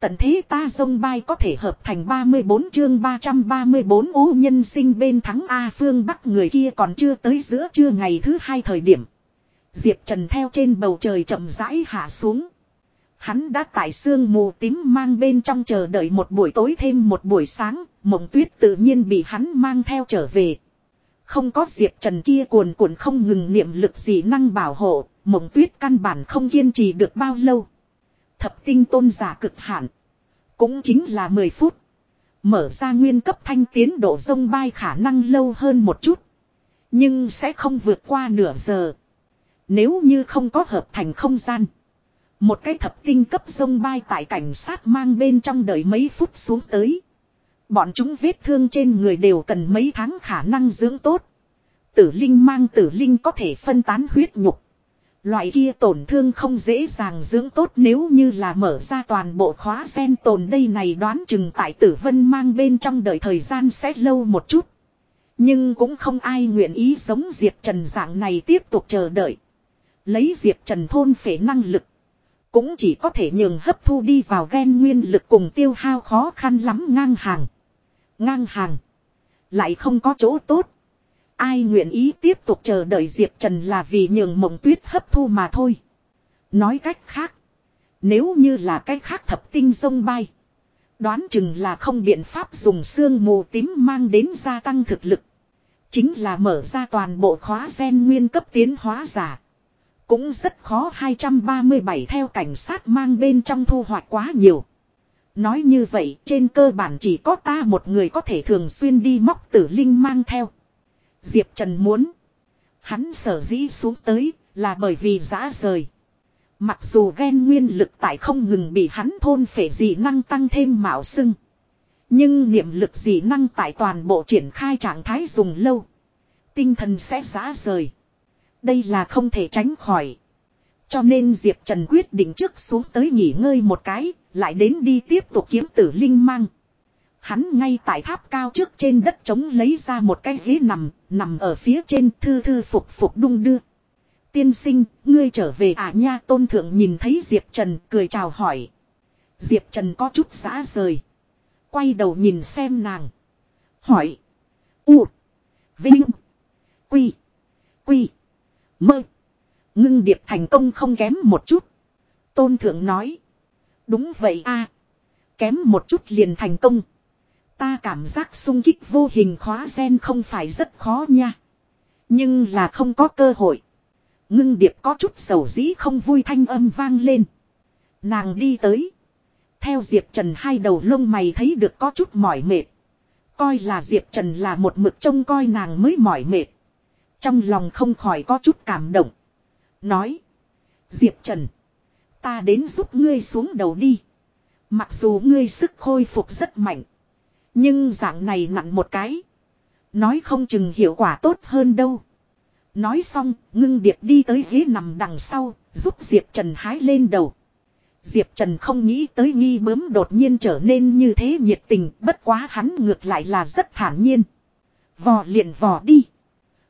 Tận thế ta dông bay có thể hợp thành 34 chương 334 ú nhân sinh bên thắng A phương Bắc người kia còn chưa tới giữa trưa ngày thứ hai thời điểm. Diệp Trần theo trên bầu trời chậm rãi hạ xuống. Hắn đã tải xương mù tím mang bên trong chờ đợi một buổi tối thêm một buổi sáng, mộng tuyết tự nhiên bị hắn mang theo trở về. Không có Diệp Trần kia cuồn cuộn không ngừng niệm lực gì năng bảo hộ, mộng tuyết căn bản không kiên trì được bao lâu. Thập tinh tôn giả cực hạn. Cũng chính là 10 phút. Mở ra nguyên cấp thanh tiến độ sông bay khả năng lâu hơn một chút. Nhưng sẽ không vượt qua nửa giờ. Nếu như không có hợp thành không gian. Một cái thập tinh cấp sông bay tại cảnh sát mang bên trong đợi mấy phút xuống tới. Bọn chúng vết thương trên người đều cần mấy tháng khả năng dưỡng tốt. Tử linh mang tử linh có thể phân tán huyết nhục. Loại kia tổn thương không dễ dàng dưỡng tốt nếu như là mở ra toàn bộ khóa sen tồn đây này đoán chừng tại tử vân mang bên trong đợi thời gian sẽ lâu một chút. Nhưng cũng không ai nguyện ý sống Diệp Trần dạng này tiếp tục chờ đợi. Lấy Diệp Trần thôn phế năng lực. Cũng chỉ có thể nhường hấp thu đi vào ghen nguyên lực cùng tiêu hao khó khăn lắm ngang hàng. Ngang hàng. Lại không có chỗ tốt. Ai nguyện ý tiếp tục chờ đợi Diệp Trần là vì nhường mộng tuyết hấp thu mà thôi. Nói cách khác. Nếu như là cách khác thập tinh sông bay. Đoán chừng là không biện pháp dùng xương mù tím mang đến gia tăng thực lực. Chính là mở ra toàn bộ khóa gen nguyên cấp tiến hóa giả. Cũng rất khó 237 theo cảnh sát mang bên trong thu hoạch quá nhiều. Nói như vậy, trên cơ bản chỉ có ta một người có thể thường xuyên đi móc tử linh mang theo. Diệp Trần muốn. Hắn sở dĩ xuống tới là bởi vì giã rời. Mặc dù ghen nguyên lực tại không ngừng bị hắn thôn phệ dị năng tăng thêm mạo sưng. Nhưng niệm lực dị năng tại toàn bộ triển khai trạng thái dùng lâu. Tinh thần sẽ giã rời. Đây là không thể tránh khỏi. Cho nên Diệp Trần quyết định trước xuống tới nghỉ ngơi một cái, lại đến đi tiếp tục kiếm tử linh mang. Hắn ngay tại tháp cao trước trên đất trống lấy ra một cái ghế nằm, nằm ở phía trên thư thư phục phục đung đưa. Tiên sinh, ngươi trở về à nha tôn thượng nhìn thấy Diệp Trần cười chào hỏi. Diệp Trần có chút giã rời. Quay đầu nhìn xem nàng. Hỏi. U. Vinh. Quy. Quy. Mơ. Ngưng điệp thành công không kém một chút. Tôn thượng nói. Đúng vậy a Kém một chút liền thành công. Ta cảm giác sung kích vô hình khóa gen không phải rất khó nha. Nhưng là không có cơ hội. Ngưng điệp có chút sầu dĩ không vui thanh âm vang lên. Nàng đi tới. Theo Diệp Trần hai đầu lông mày thấy được có chút mỏi mệt. Coi là Diệp Trần là một mực trông coi nàng mới mỏi mệt. Trong lòng không khỏi có chút cảm động. Nói. Diệp Trần. Ta đến giúp ngươi xuống đầu đi. Mặc dù ngươi sức khôi phục rất mạnh. Nhưng dạng này nặng một cái. Nói không chừng hiệu quả tốt hơn đâu. Nói xong, ngưng điệp đi tới ghế nằm đằng sau, giúp Diệp Trần hái lên đầu. Diệp Trần không nghĩ tới nghi bướm đột nhiên trở nên như thế nhiệt tình, bất quá hắn ngược lại là rất thản nhiên. Vò liền vò đi.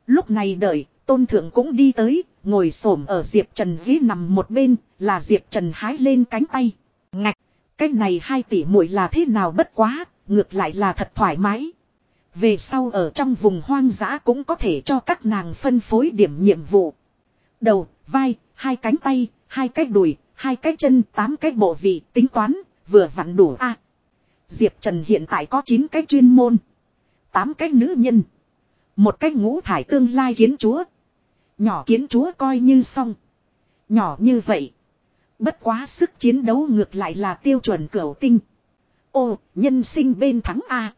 Lúc này đợi, tôn thượng cũng đi tới, ngồi xổm ở Diệp Trần ghế nằm một bên, là Diệp Trần hái lên cánh tay. Ngạch, cái này hai tỷ muội là thế nào bất quá, ngược lại là thật thoải mái. Về sau ở trong vùng hoang dã cũng có thể cho các nàng phân phối điểm nhiệm vụ. Đầu, vai, hai cánh tay, hai cái đùi, hai cái chân, tám cái bộ vị, tính toán, vừa vặn đủ a. Diệp Trần hiện tại có 9 cái chuyên môn, 8 cái nữ nhân, một cái ngũ thải tương lai kiến chúa. Nhỏ kiến chúa coi như xong. Nhỏ như vậy. Bất quá sức chiến đấu ngược lại là tiêu chuẩn cửu tinh. Ô, nhân sinh bên thắng A.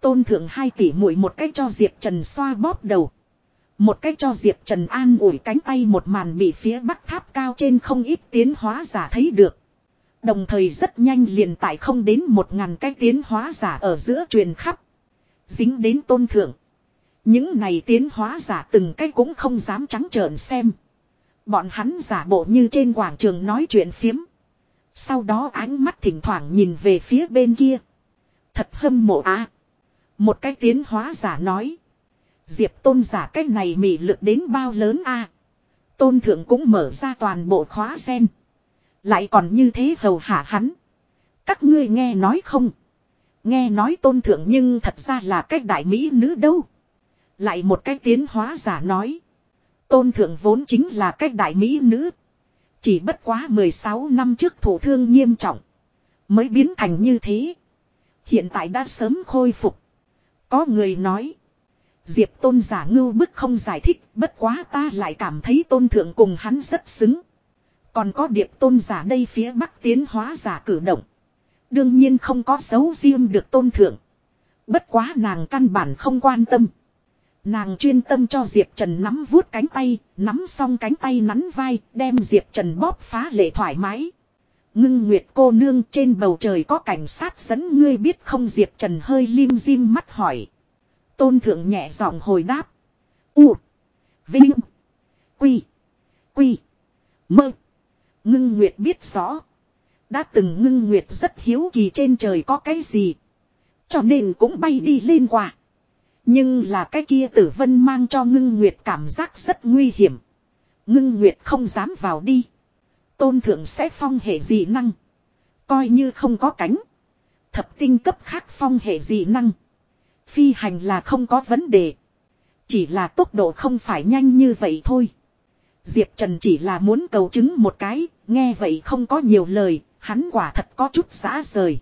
Tôn thượng hai tỷ muội một cách cho Diệp Trần xoa bóp đầu. Một cách cho Diệp Trần an ủi cánh tay một màn bị phía bắc tháp cao trên không ít tiến hóa giả thấy được. Đồng thời rất nhanh liền tại không đến một ngàn cái tiến hóa giả ở giữa truyền khắp. Dính đến tôn thượng. Những này tiến hóa giả từng cái cũng không dám trắng trợn xem. Bọn hắn giả bộ như trên quảng trường nói chuyện phiếm. Sau đó ánh mắt thỉnh thoảng nhìn về phía bên kia. Thật hâm mộ á. Một cái tiến hóa giả nói. Diệp tôn giả cái này mị lực đến bao lớn a Tôn thượng cũng mở ra toàn bộ khóa sen. Lại còn như thế hầu hạ hắn. Các ngươi nghe nói không? Nghe nói tôn thượng nhưng thật ra là cách đại mỹ nữ đâu. Lại một cách tiến hóa giả nói. Tôn thượng vốn chính là cách đại mỹ nữ. Chỉ bất quá 16 năm trước thủ thương nghiêm trọng. Mới biến thành như thế. Hiện tại đã sớm khôi phục. Có người nói. Diệp tôn giả ngưu bức không giải thích. Bất quá ta lại cảm thấy tôn thượng cùng hắn rất xứng. Còn có điệp tôn giả đây phía bắc tiến hóa giả cử động. Đương nhiên không có dấu riêng được tôn thượng. Bất quá nàng căn bản không quan tâm. Nàng chuyên tâm cho Diệp Trần nắm vuốt cánh tay, nắm xong cánh tay nắn vai, đem Diệp Trần bóp phá lệ thoải mái. Ngưng Nguyệt cô nương trên bầu trời có cảnh sát dẫn ngươi biết không Diệp Trần hơi lim dim mắt hỏi. Tôn thượng nhẹ giọng hồi đáp. U. Vinh. Quy. Quy. Mơ. Ngưng Nguyệt biết rõ. Đã từng ngưng Nguyệt rất hiếu kỳ trên trời có cái gì. Cho nên cũng bay đi lên quả. Nhưng là cái kia tử vân mang cho ngưng Nguyệt cảm giác rất nguy hiểm. Ngưng Nguyệt không dám vào đi. Tôn thượng sẽ phong hệ dị năng. Coi như không có cánh. Thập tinh cấp khác phong hệ dị năng. Phi hành là không có vấn đề. Chỉ là tốc độ không phải nhanh như vậy thôi. Diệp Trần chỉ là muốn cầu chứng một cái, nghe vậy không có nhiều lời, hắn quả thật có chút giã rời.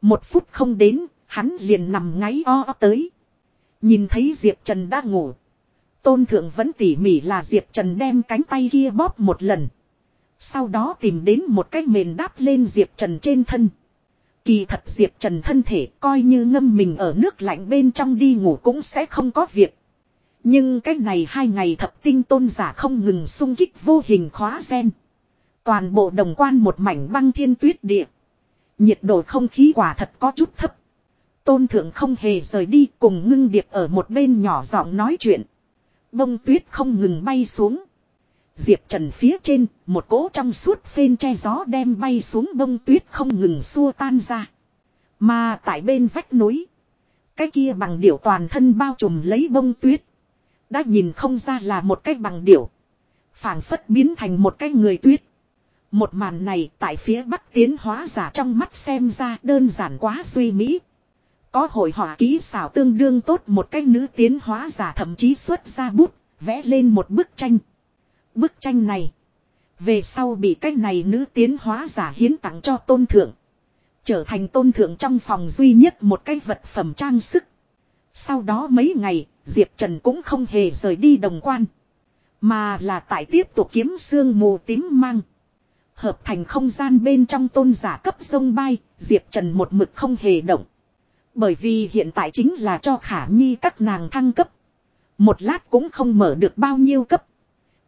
Một phút không đến, hắn liền nằm ngáy o, o tới. Nhìn thấy Diệp Trần đã ngủ. Tôn thượng vẫn tỉ mỉ là Diệp Trần đem cánh tay kia bóp một lần. Sau đó tìm đến một cái mền đáp lên Diệp Trần trên thân. Kỳ thật Diệp Trần thân thể coi như ngâm mình ở nước lạnh bên trong đi ngủ cũng sẽ không có việc. Nhưng cái này hai ngày thập tinh tôn giả không ngừng sung kích vô hình khóa sen. Toàn bộ đồng quan một mảnh băng thiên tuyết địa. Nhiệt độ không khí quả thật có chút thấp. Tôn thượng không hề rời đi cùng ngưng điệp ở một bên nhỏ giọng nói chuyện. Bông tuyết không ngừng bay xuống. Diệp Trần phía trên, một cỗ trong suốt phên che gió đem bay xuống bông tuyết không ngừng xua tan ra. Mà tại bên vách núi, cái kia bằng điểu toàn thân bao trùm lấy bông tuyết. Đã nhìn không ra là một cái bằng điểu. phảng phất biến thành một cái người tuyết. Một màn này tại phía bắc tiến hóa giả trong mắt xem ra đơn giản quá suy mỹ. Có hội họa ký xảo tương đương tốt một cái nữ tiến hóa giả thậm chí xuất ra bút, vẽ lên một bức tranh. Bức tranh này. Về sau bị cái này nữ tiến hóa giả hiến tặng cho tôn thượng. Trở thành tôn thượng trong phòng duy nhất một cái vật phẩm trang sức. Sau đó mấy ngày, Diệp Trần cũng không hề rời đi đồng quan. Mà là tại tiếp tục kiếm xương mù tím mang. Hợp thành không gian bên trong tôn giả cấp sông bay, Diệp Trần một mực không hề động. Bởi vì hiện tại chính là cho khả nhi các nàng thăng cấp. Một lát cũng không mở được bao nhiêu cấp.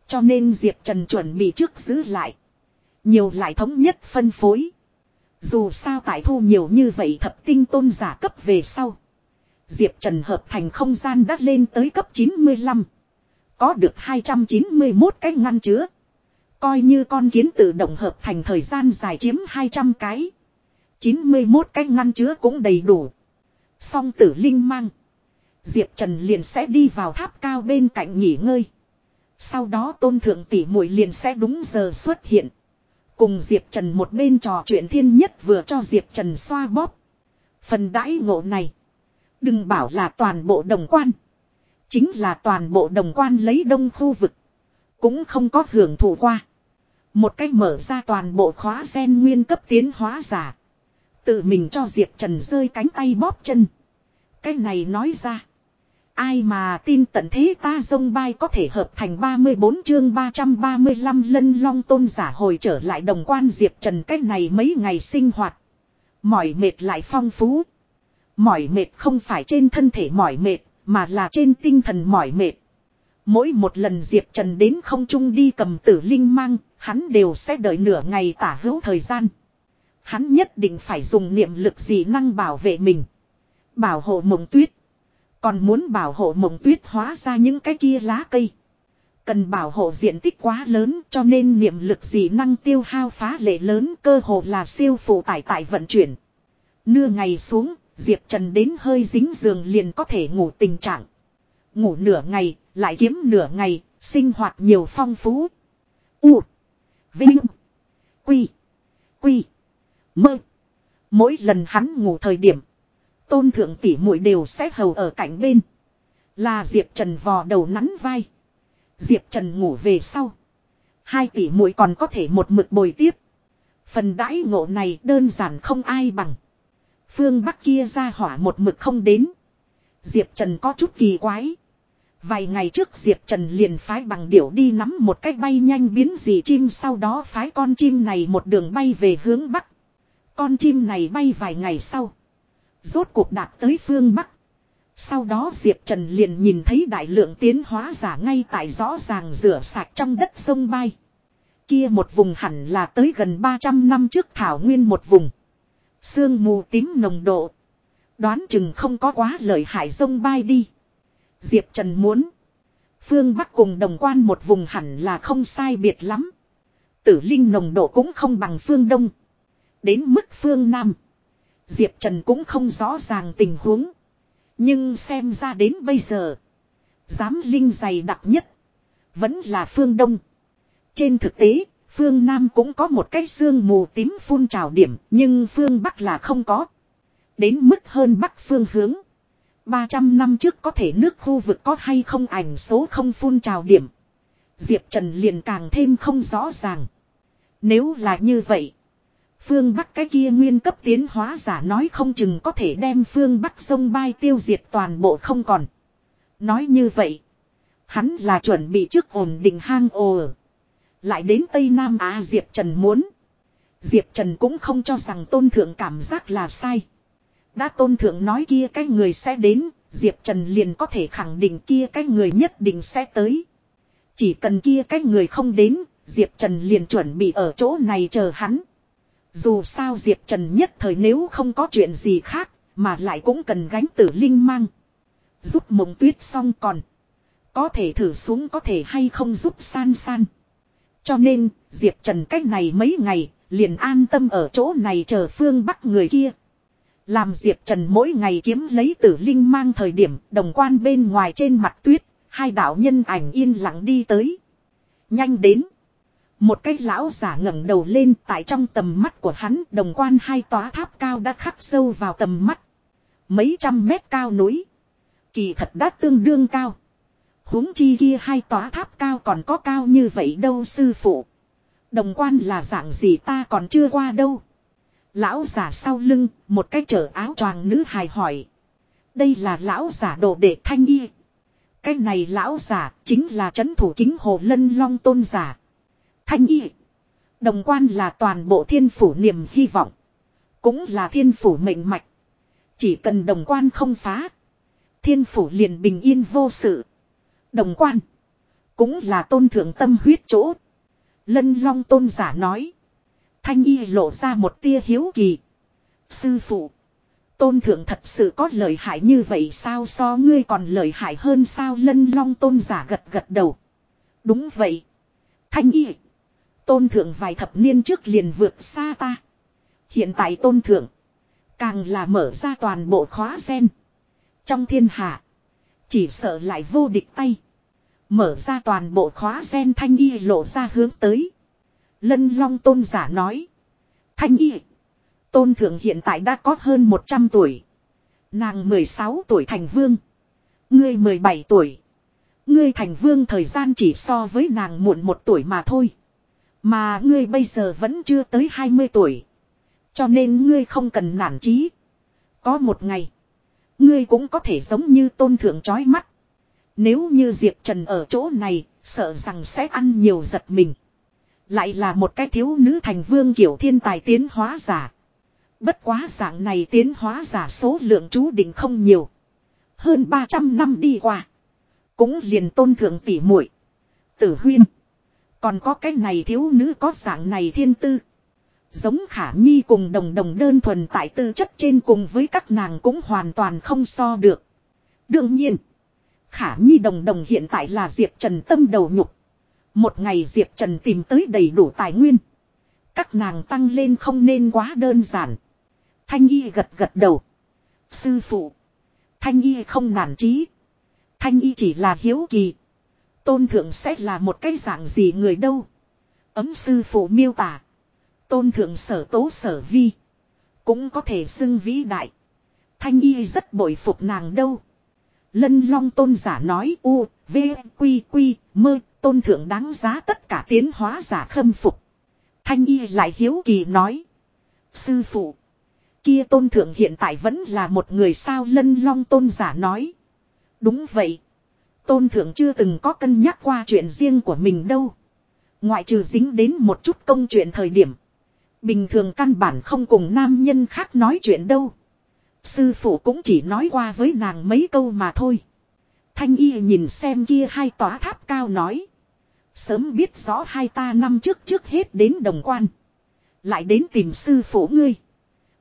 Cho nên Diệp Trần chuẩn bị trước giữ lại. Nhiều lại thống nhất phân phối. Dù sao tại thu nhiều như vậy thập tinh tôn giả cấp về sau. Diệp Trần hợp thành không gian đã lên tới cấp 95. Có được 291 cái ngăn chứa. Coi như con kiến tự động hợp thành thời gian dài chiếm 200 cái. 91 cái ngăn chứa cũng đầy đủ. Song tử linh mang. Diệp Trần liền sẽ đi vào tháp cao bên cạnh nghỉ ngơi. Sau đó tôn thượng tỷ muội liền sẽ đúng giờ xuất hiện. Cùng Diệp Trần một bên trò chuyện thiên nhất vừa cho Diệp Trần xoa bóp. Phần đãi ngộ này. Đừng bảo là toàn bộ đồng quan. Chính là toàn bộ đồng quan lấy đông khu vực. Cũng không có hưởng thụ qua. Một cách mở ra toàn bộ khóa sen nguyên cấp tiến hóa giả. Tự mình cho Diệp Trần rơi cánh tay bóp chân. Cái này nói ra. Ai mà tin tận thế ta dông bay có thể hợp thành 34 chương 335 lân long tôn giả hồi trở lại đồng quan Diệp Trần cách này mấy ngày sinh hoạt. Mỏi mệt lại phong phú. Mỏi mệt không phải trên thân thể mỏi mệt, mà là trên tinh thần mỏi mệt. Mỗi một lần Diệp Trần đến không trung đi cầm tử linh mang, hắn đều sẽ đợi nửa ngày tả hữu thời gian. Hắn nhất định phải dùng niệm lực gì năng bảo vệ mình. Bảo hộ mộng tuyết. Còn muốn bảo hộ mộng tuyết hóa ra những cái kia lá cây. Cần bảo hộ diện tích quá lớn cho nên niệm lực gì năng tiêu hao phá lệ lớn cơ hồ là siêu phụ tải tại vận chuyển. Nưa ngày xuống, Diệp Trần đến hơi dính giường liền có thể ngủ tình trạng. Ngủ nửa ngày, lại kiếm nửa ngày, sinh hoạt nhiều phong phú. U. Vinh. Quy. Quy. Mơ. Mỗi lần hắn ngủ thời điểm. Tôn thượng tỷ muội đều sẽ hầu ở cạnh bên. Là Diệp Trần vò đầu nắn vai. Diệp Trần ngủ về sau. Hai tỷ muội còn có thể một mực bồi tiếp. Phần đãi ngộ này đơn giản không ai bằng. Phương Bắc kia ra hỏa một mực không đến. Diệp Trần có chút kỳ quái. Vài ngày trước Diệp Trần liền phái bằng điểu đi nắm một cách bay nhanh biến dị chim, sau đó phái con chim này một đường bay về hướng Bắc. Con chim này bay vài ngày sau. Rốt cuộc đạt tới phương Bắc. Sau đó Diệp Trần liền nhìn thấy đại lượng tiến hóa giả ngay tại rõ ràng rửa sạch trong đất sông bay. Kia một vùng hẳn là tới gần 300 năm trước thảo nguyên một vùng. Sương mù tím nồng độ. Đoán chừng không có quá lợi hại sông bay đi. Diệp Trần muốn. Phương Bắc cùng đồng quan một vùng hẳn là không sai biệt lắm. Tử linh nồng độ cũng không bằng phương Đông. Đến mức phương Nam. Diệp Trần cũng không rõ ràng tình huống. Nhưng xem ra đến bây giờ. Giám linh dày đặc nhất. Vẫn là phương Đông. Trên thực tế, phương Nam cũng có một cái xương mù tím phun trào điểm. Nhưng phương Bắc là không có. Đến mức hơn Bắc phương hướng. 300 năm trước có thể nước khu vực có hay không ảnh số không phun trào điểm. Diệp Trần liền càng thêm không rõ ràng. Nếu là như vậy. Phương Bắc cái kia nguyên cấp tiến hóa giả nói không chừng có thể đem phương Bắc sông bay tiêu diệt toàn bộ không còn. Nói như vậy. Hắn là chuẩn bị trước ổn định hang ồ. Lại đến Tây Nam Á Diệp Trần muốn. Diệp Trần cũng không cho rằng tôn thượng cảm giác là sai. Đã tôn thượng nói kia cái người sẽ đến, Diệp Trần liền có thể khẳng định kia cái người nhất định sẽ tới. Chỉ cần kia cái người không đến, Diệp Trần liền chuẩn bị ở chỗ này chờ hắn. Dù sao Diệp Trần nhất thời nếu không có chuyện gì khác, mà lại cũng cần gánh tử linh mang. Giúp mộng tuyết xong còn. Có thể thử xuống có thể hay không giúp san san. Cho nên, Diệp Trần cách này mấy ngày, liền an tâm ở chỗ này chờ phương bắc người kia. Làm Diệp Trần mỗi ngày kiếm lấy tử linh mang thời điểm đồng quan bên ngoài trên mặt tuyết, hai đạo nhân ảnh yên lặng đi tới. Nhanh đến. Một cái lão giả ngẩng đầu lên tại trong tầm mắt của hắn đồng quan hai tòa tháp cao đã khắc sâu vào tầm mắt. Mấy trăm mét cao núi. Kỳ thật đã tương đương cao. huống chi kia hai tòa tháp cao còn có cao như vậy đâu sư phụ. Đồng quan là dạng gì ta còn chưa qua đâu. Lão giả sau lưng, một cái chở áo choàng nữ hài hỏi. Đây là lão giả đồ đệ thanh y. Cái này lão giả chính là chấn thủ kính hồ lân long tôn giả. Thanh y. Đồng quan là toàn bộ thiên phủ niềm hy vọng. Cũng là thiên phủ mệnh mạch. Chỉ cần đồng quan không phá. Thiên phủ liền bình yên vô sự. Đồng quan. Cũng là tôn thượng tâm huyết chỗ. Lân long tôn giả nói. Thanh y lộ ra một tia hiếu kỳ. Sư phụ. Tôn thượng thật sự có lợi hại như vậy sao so ngươi còn lợi hại hơn sao lân long tôn giả gật gật đầu. Đúng vậy. Thanh y. Tôn thượng vài thập niên trước liền vượt xa ta. Hiện tại tôn thượng. Càng là mở ra toàn bộ khóa sen. Trong thiên hạ. Chỉ sợ lại vô địch tay. Mở ra toàn bộ khóa sen thanh y lộ ra hướng tới. Lân long tôn giả nói. Thanh y. Tôn thượng hiện tại đã có hơn 100 tuổi. Nàng 16 tuổi thành vương. Ngươi 17 tuổi. Ngươi thành vương thời gian chỉ so với nàng muộn một tuổi mà thôi. Mà ngươi bây giờ vẫn chưa tới 20 tuổi. Cho nên ngươi không cần nản chí. Có một ngày. Ngươi cũng có thể giống như tôn thượng chói mắt. Nếu như Diệp Trần ở chỗ này, sợ rằng sẽ ăn nhiều giật mình. Lại là một cái thiếu nữ thành vương kiểu thiên tài tiến hóa giả. Bất quá dạng này tiến hóa giả số lượng chú định không nhiều. Hơn 300 năm đi qua. Cũng liền tôn thượng tỉ muội Tử huyên. Còn có cái này thiếu nữ có dạng này thiên tư. Giống khả nhi cùng đồng đồng đơn thuần tại tư chất trên cùng với các nàng cũng hoàn toàn không so được. Đương nhiên. Khả nhi đồng đồng hiện tại là Diệp Trần tâm đầu nhục. Một ngày Diệp Trần tìm tới đầy đủ tài nguyên. Các nàng tăng lên không nên quá đơn giản. Thanh y gật gật đầu. Sư phụ. Thanh y không nản trí. Thanh y chỉ là hiếu kỳ. Tôn thượng sẽ là một cái dạng gì người đâu. Ấm sư phụ miêu tả. Tôn thượng sở tố sở vi. Cũng có thể xưng vĩ đại. Thanh y rất bội phục nàng đâu. Lân long tôn giả nói u, v, quy quy, mơ, tôn thượng đáng giá tất cả tiến hóa giả khâm phục. Thanh y lại hiếu kỳ nói. Sư phụ. Kia tôn thượng hiện tại vẫn là một người sao lân long tôn giả nói. Đúng vậy. Tôn thượng chưa từng có cân nhắc qua chuyện riêng của mình đâu. Ngoại trừ dính đến một chút công chuyện thời điểm. Bình thường căn bản không cùng nam nhân khác nói chuyện đâu. Sư phụ cũng chỉ nói qua với nàng mấy câu mà thôi. Thanh y nhìn xem kia hai tòa tháp cao nói. Sớm biết rõ hai ta năm trước trước hết đến đồng quan. Lại đến tìm sư phụ ngươi.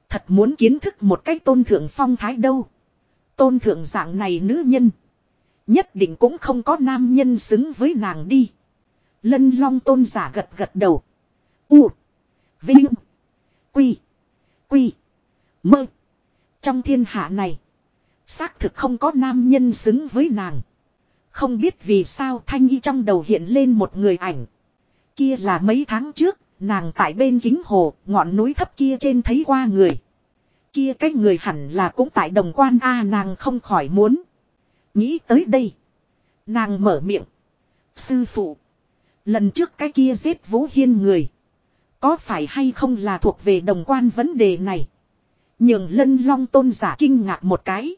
Thật muốn kiến thức một cách tôn thượng phong thái đâu. Tôn thượng dạng này nữ nhân. Nhất định cũng không có nam nhân xứng với nàng đi. Lân long tôn giả gật gật đầu. U. Vinh. Quy. Quy. Mơ. Trong thiên hạ này. Xác thực không có nam nhân xứng với nàng. Không biết vì sao thanh y trong đầu hiện lên một người ảnh. Kia là mấy tháng trước, nàng tại bên kính hồ, ngọn núi thấp kia trên thấy qua người. Kia cái người hẳn là cũng tại đồng quan A nàng không khỏi muốn. Nghĩ tới đây. Nàng mở miệng. Sư phụ. Lần trước cái kia giết Vũ Hiên người. Có phải hay không là thuộc về đồng quan vấn đề này. Nhường lân long tôn giả kinh ngạc một cái.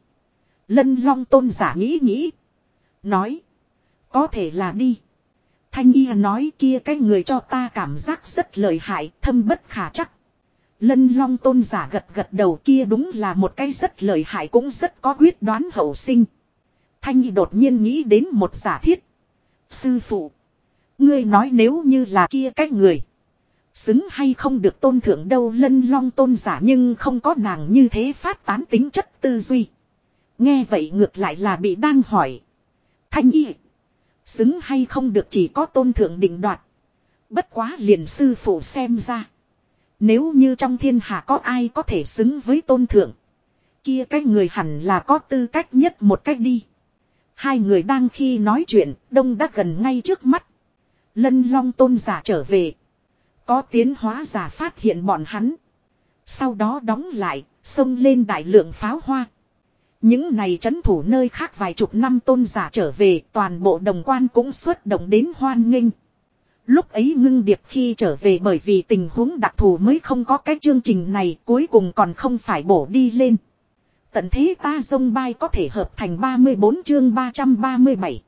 Lân long tôn giả nghĩ nghĩ. Nói. Có thể là đi. Thanh y nói kia cái người cho ta cảm giác rất lợi hại, thâm bất khả chắc. Lân long tôn giả gật gật đầu kia đúng là một cái rất lợi hại cũng rất có quyết đoán hậu sinh. Thanh y đột nhiên nghĩ đến một giả thiết. Sư phụ. Ngươi nói nếu như là kia cái người. Xứng hay không được tôn thượng đâu lân long tôn giả nhưng không có nàng như thế phát tán tính chất tư duy. Nghe vậy ngược lại là bị đang hỏi. Thanh y. Xứng hay không được chỉ có tôn thượng định đoạt. Bất quá liền sư phụ xem ra. Nếu như trong thiên hạ có ai có thể xứng với tôn thượng. Kia cái người hẳn là có tư cách nhất một cách đi. Hai người đang khi nói chuyện, đông đã gần ngay trước mắt. Lân long tôn giả trở về. Có tiến hóa giả phát hiện bọn hắn. Sau đó đóng lại, xông lên đại lượng pháo hoa. Những này trấn thủ nơi khác vài chục năm tôn giả trở về, toàn bộ đồng quan cũng xuất động đến hoan nghênh. Lúc ấy ngưng điệp khi trở về bởi vì tình huống đặc thù mới không có cái chương trình này cuối cùng còn không phải bổ đi lên. Tận thế ta dông bay có thể hợp thành 34 chương 337.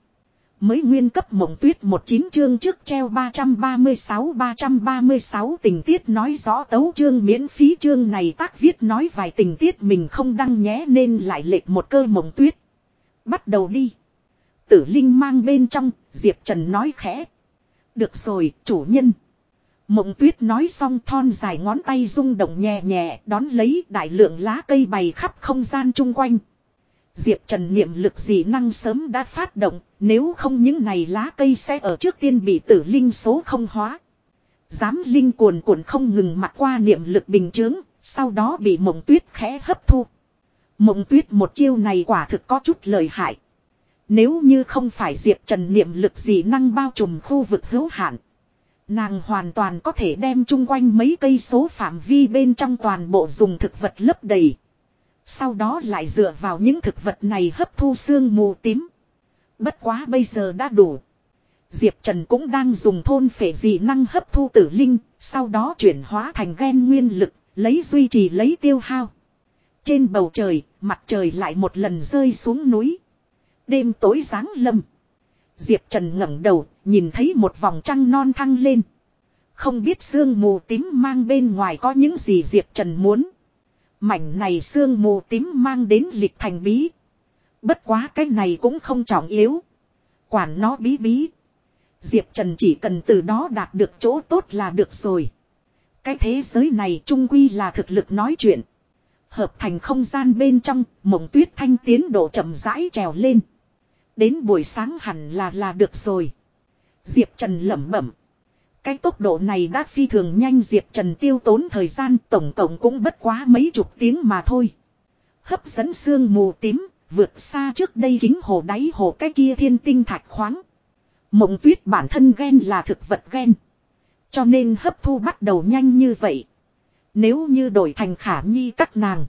Mới nguyên cấp mộng tuyết 19 chương trước treo 336-336 tình tiết nói rõ tấu chương miễn phí chương này tác viết nói vài tình tiết mình không đăng nhé nên lại lệch một cơ mộng tuyết. Bắt đầu đi. Tử Linh mang bên trong, Diệp Trần nói khẽ. Được rồi, chủ nhân. Mộng tuyết nói xong thon dài ngón tay rung động nhẹ nhẹ đón lấy đại lượng lá cây bày khắp không gian chung quanh. Diệp Trần niệm lực dị năng sớm đã phát động, nếu không những này lá cây sẽ ở trước tiên bị tử linh số không hóa. Giám linh cuồn cuộn không ngừng mặt qua niệm lực bình chướng, sau đó bị mộng tuyết khẽ hấp thu. Mộng tuyết một chiêu này quả thực có chút lợi hại. Nếu như không phải Diệp Trần niệm lực dị năng bao trùm khu vực hữu hạn. Nàng hoàn toàn có thể đem chung quanh mấy cây số phạm vi bên trong toàn bộ dùng thực vật lấp đầy. Sau đó lại dựa vào những thực vật này hấp thu xương mù tím. Bất quá bây giờ đã đủ. Diệp Trần cũng đang dùng thôn phệ dị năng hấp thu tử linh, sau đó chuyển hóa thành gen nguyên lực, lấy duy trì lấy tiêu hao. Trên bầu trời, mặt trời lại một lần rơi xuống núi. Đêm tối sáng lâm. Diệp Trần ngẩng đầu, nhìn thấy một vòng trăng non thăng lên. Không biết sương mù tím mang bên ngoài có những gì Diệp Trần muốn. Mảnh này sương mù tím mang đến lịch thành bí. Bất quá cái này cũng không trọng yếu. Quản nó bí bí. Diệp Trần chỉ cần từ đó đạt được chỗ tốt là được rồi. Cái thế giới này trung quy là thực lực nói chuyện. Hợp thành không gian bên trong, mộng tuyết thanh tiến độ chậm rãi trèo lên. Đến buổi sáng hẳn là là được rồi. Diệp Trần lẩm bẩm. Cái tốc độ này đã phi thường nhanh Diệp Trần tiêu tốn thời gian tổng cộng cũng bất quá mấy chục tiếng mà thôi. Hấp dẫn xương mù tím, vượt xa trước đây kính hồ đáy hồ cái kia thiên tinh thạch khoáng. Mộng tuyết bản thân ghen là thực vật ghen. Cho nên hấp thu bắt đầu nhanh như vậy. Nếu như đổi thành khả nhi các nàng.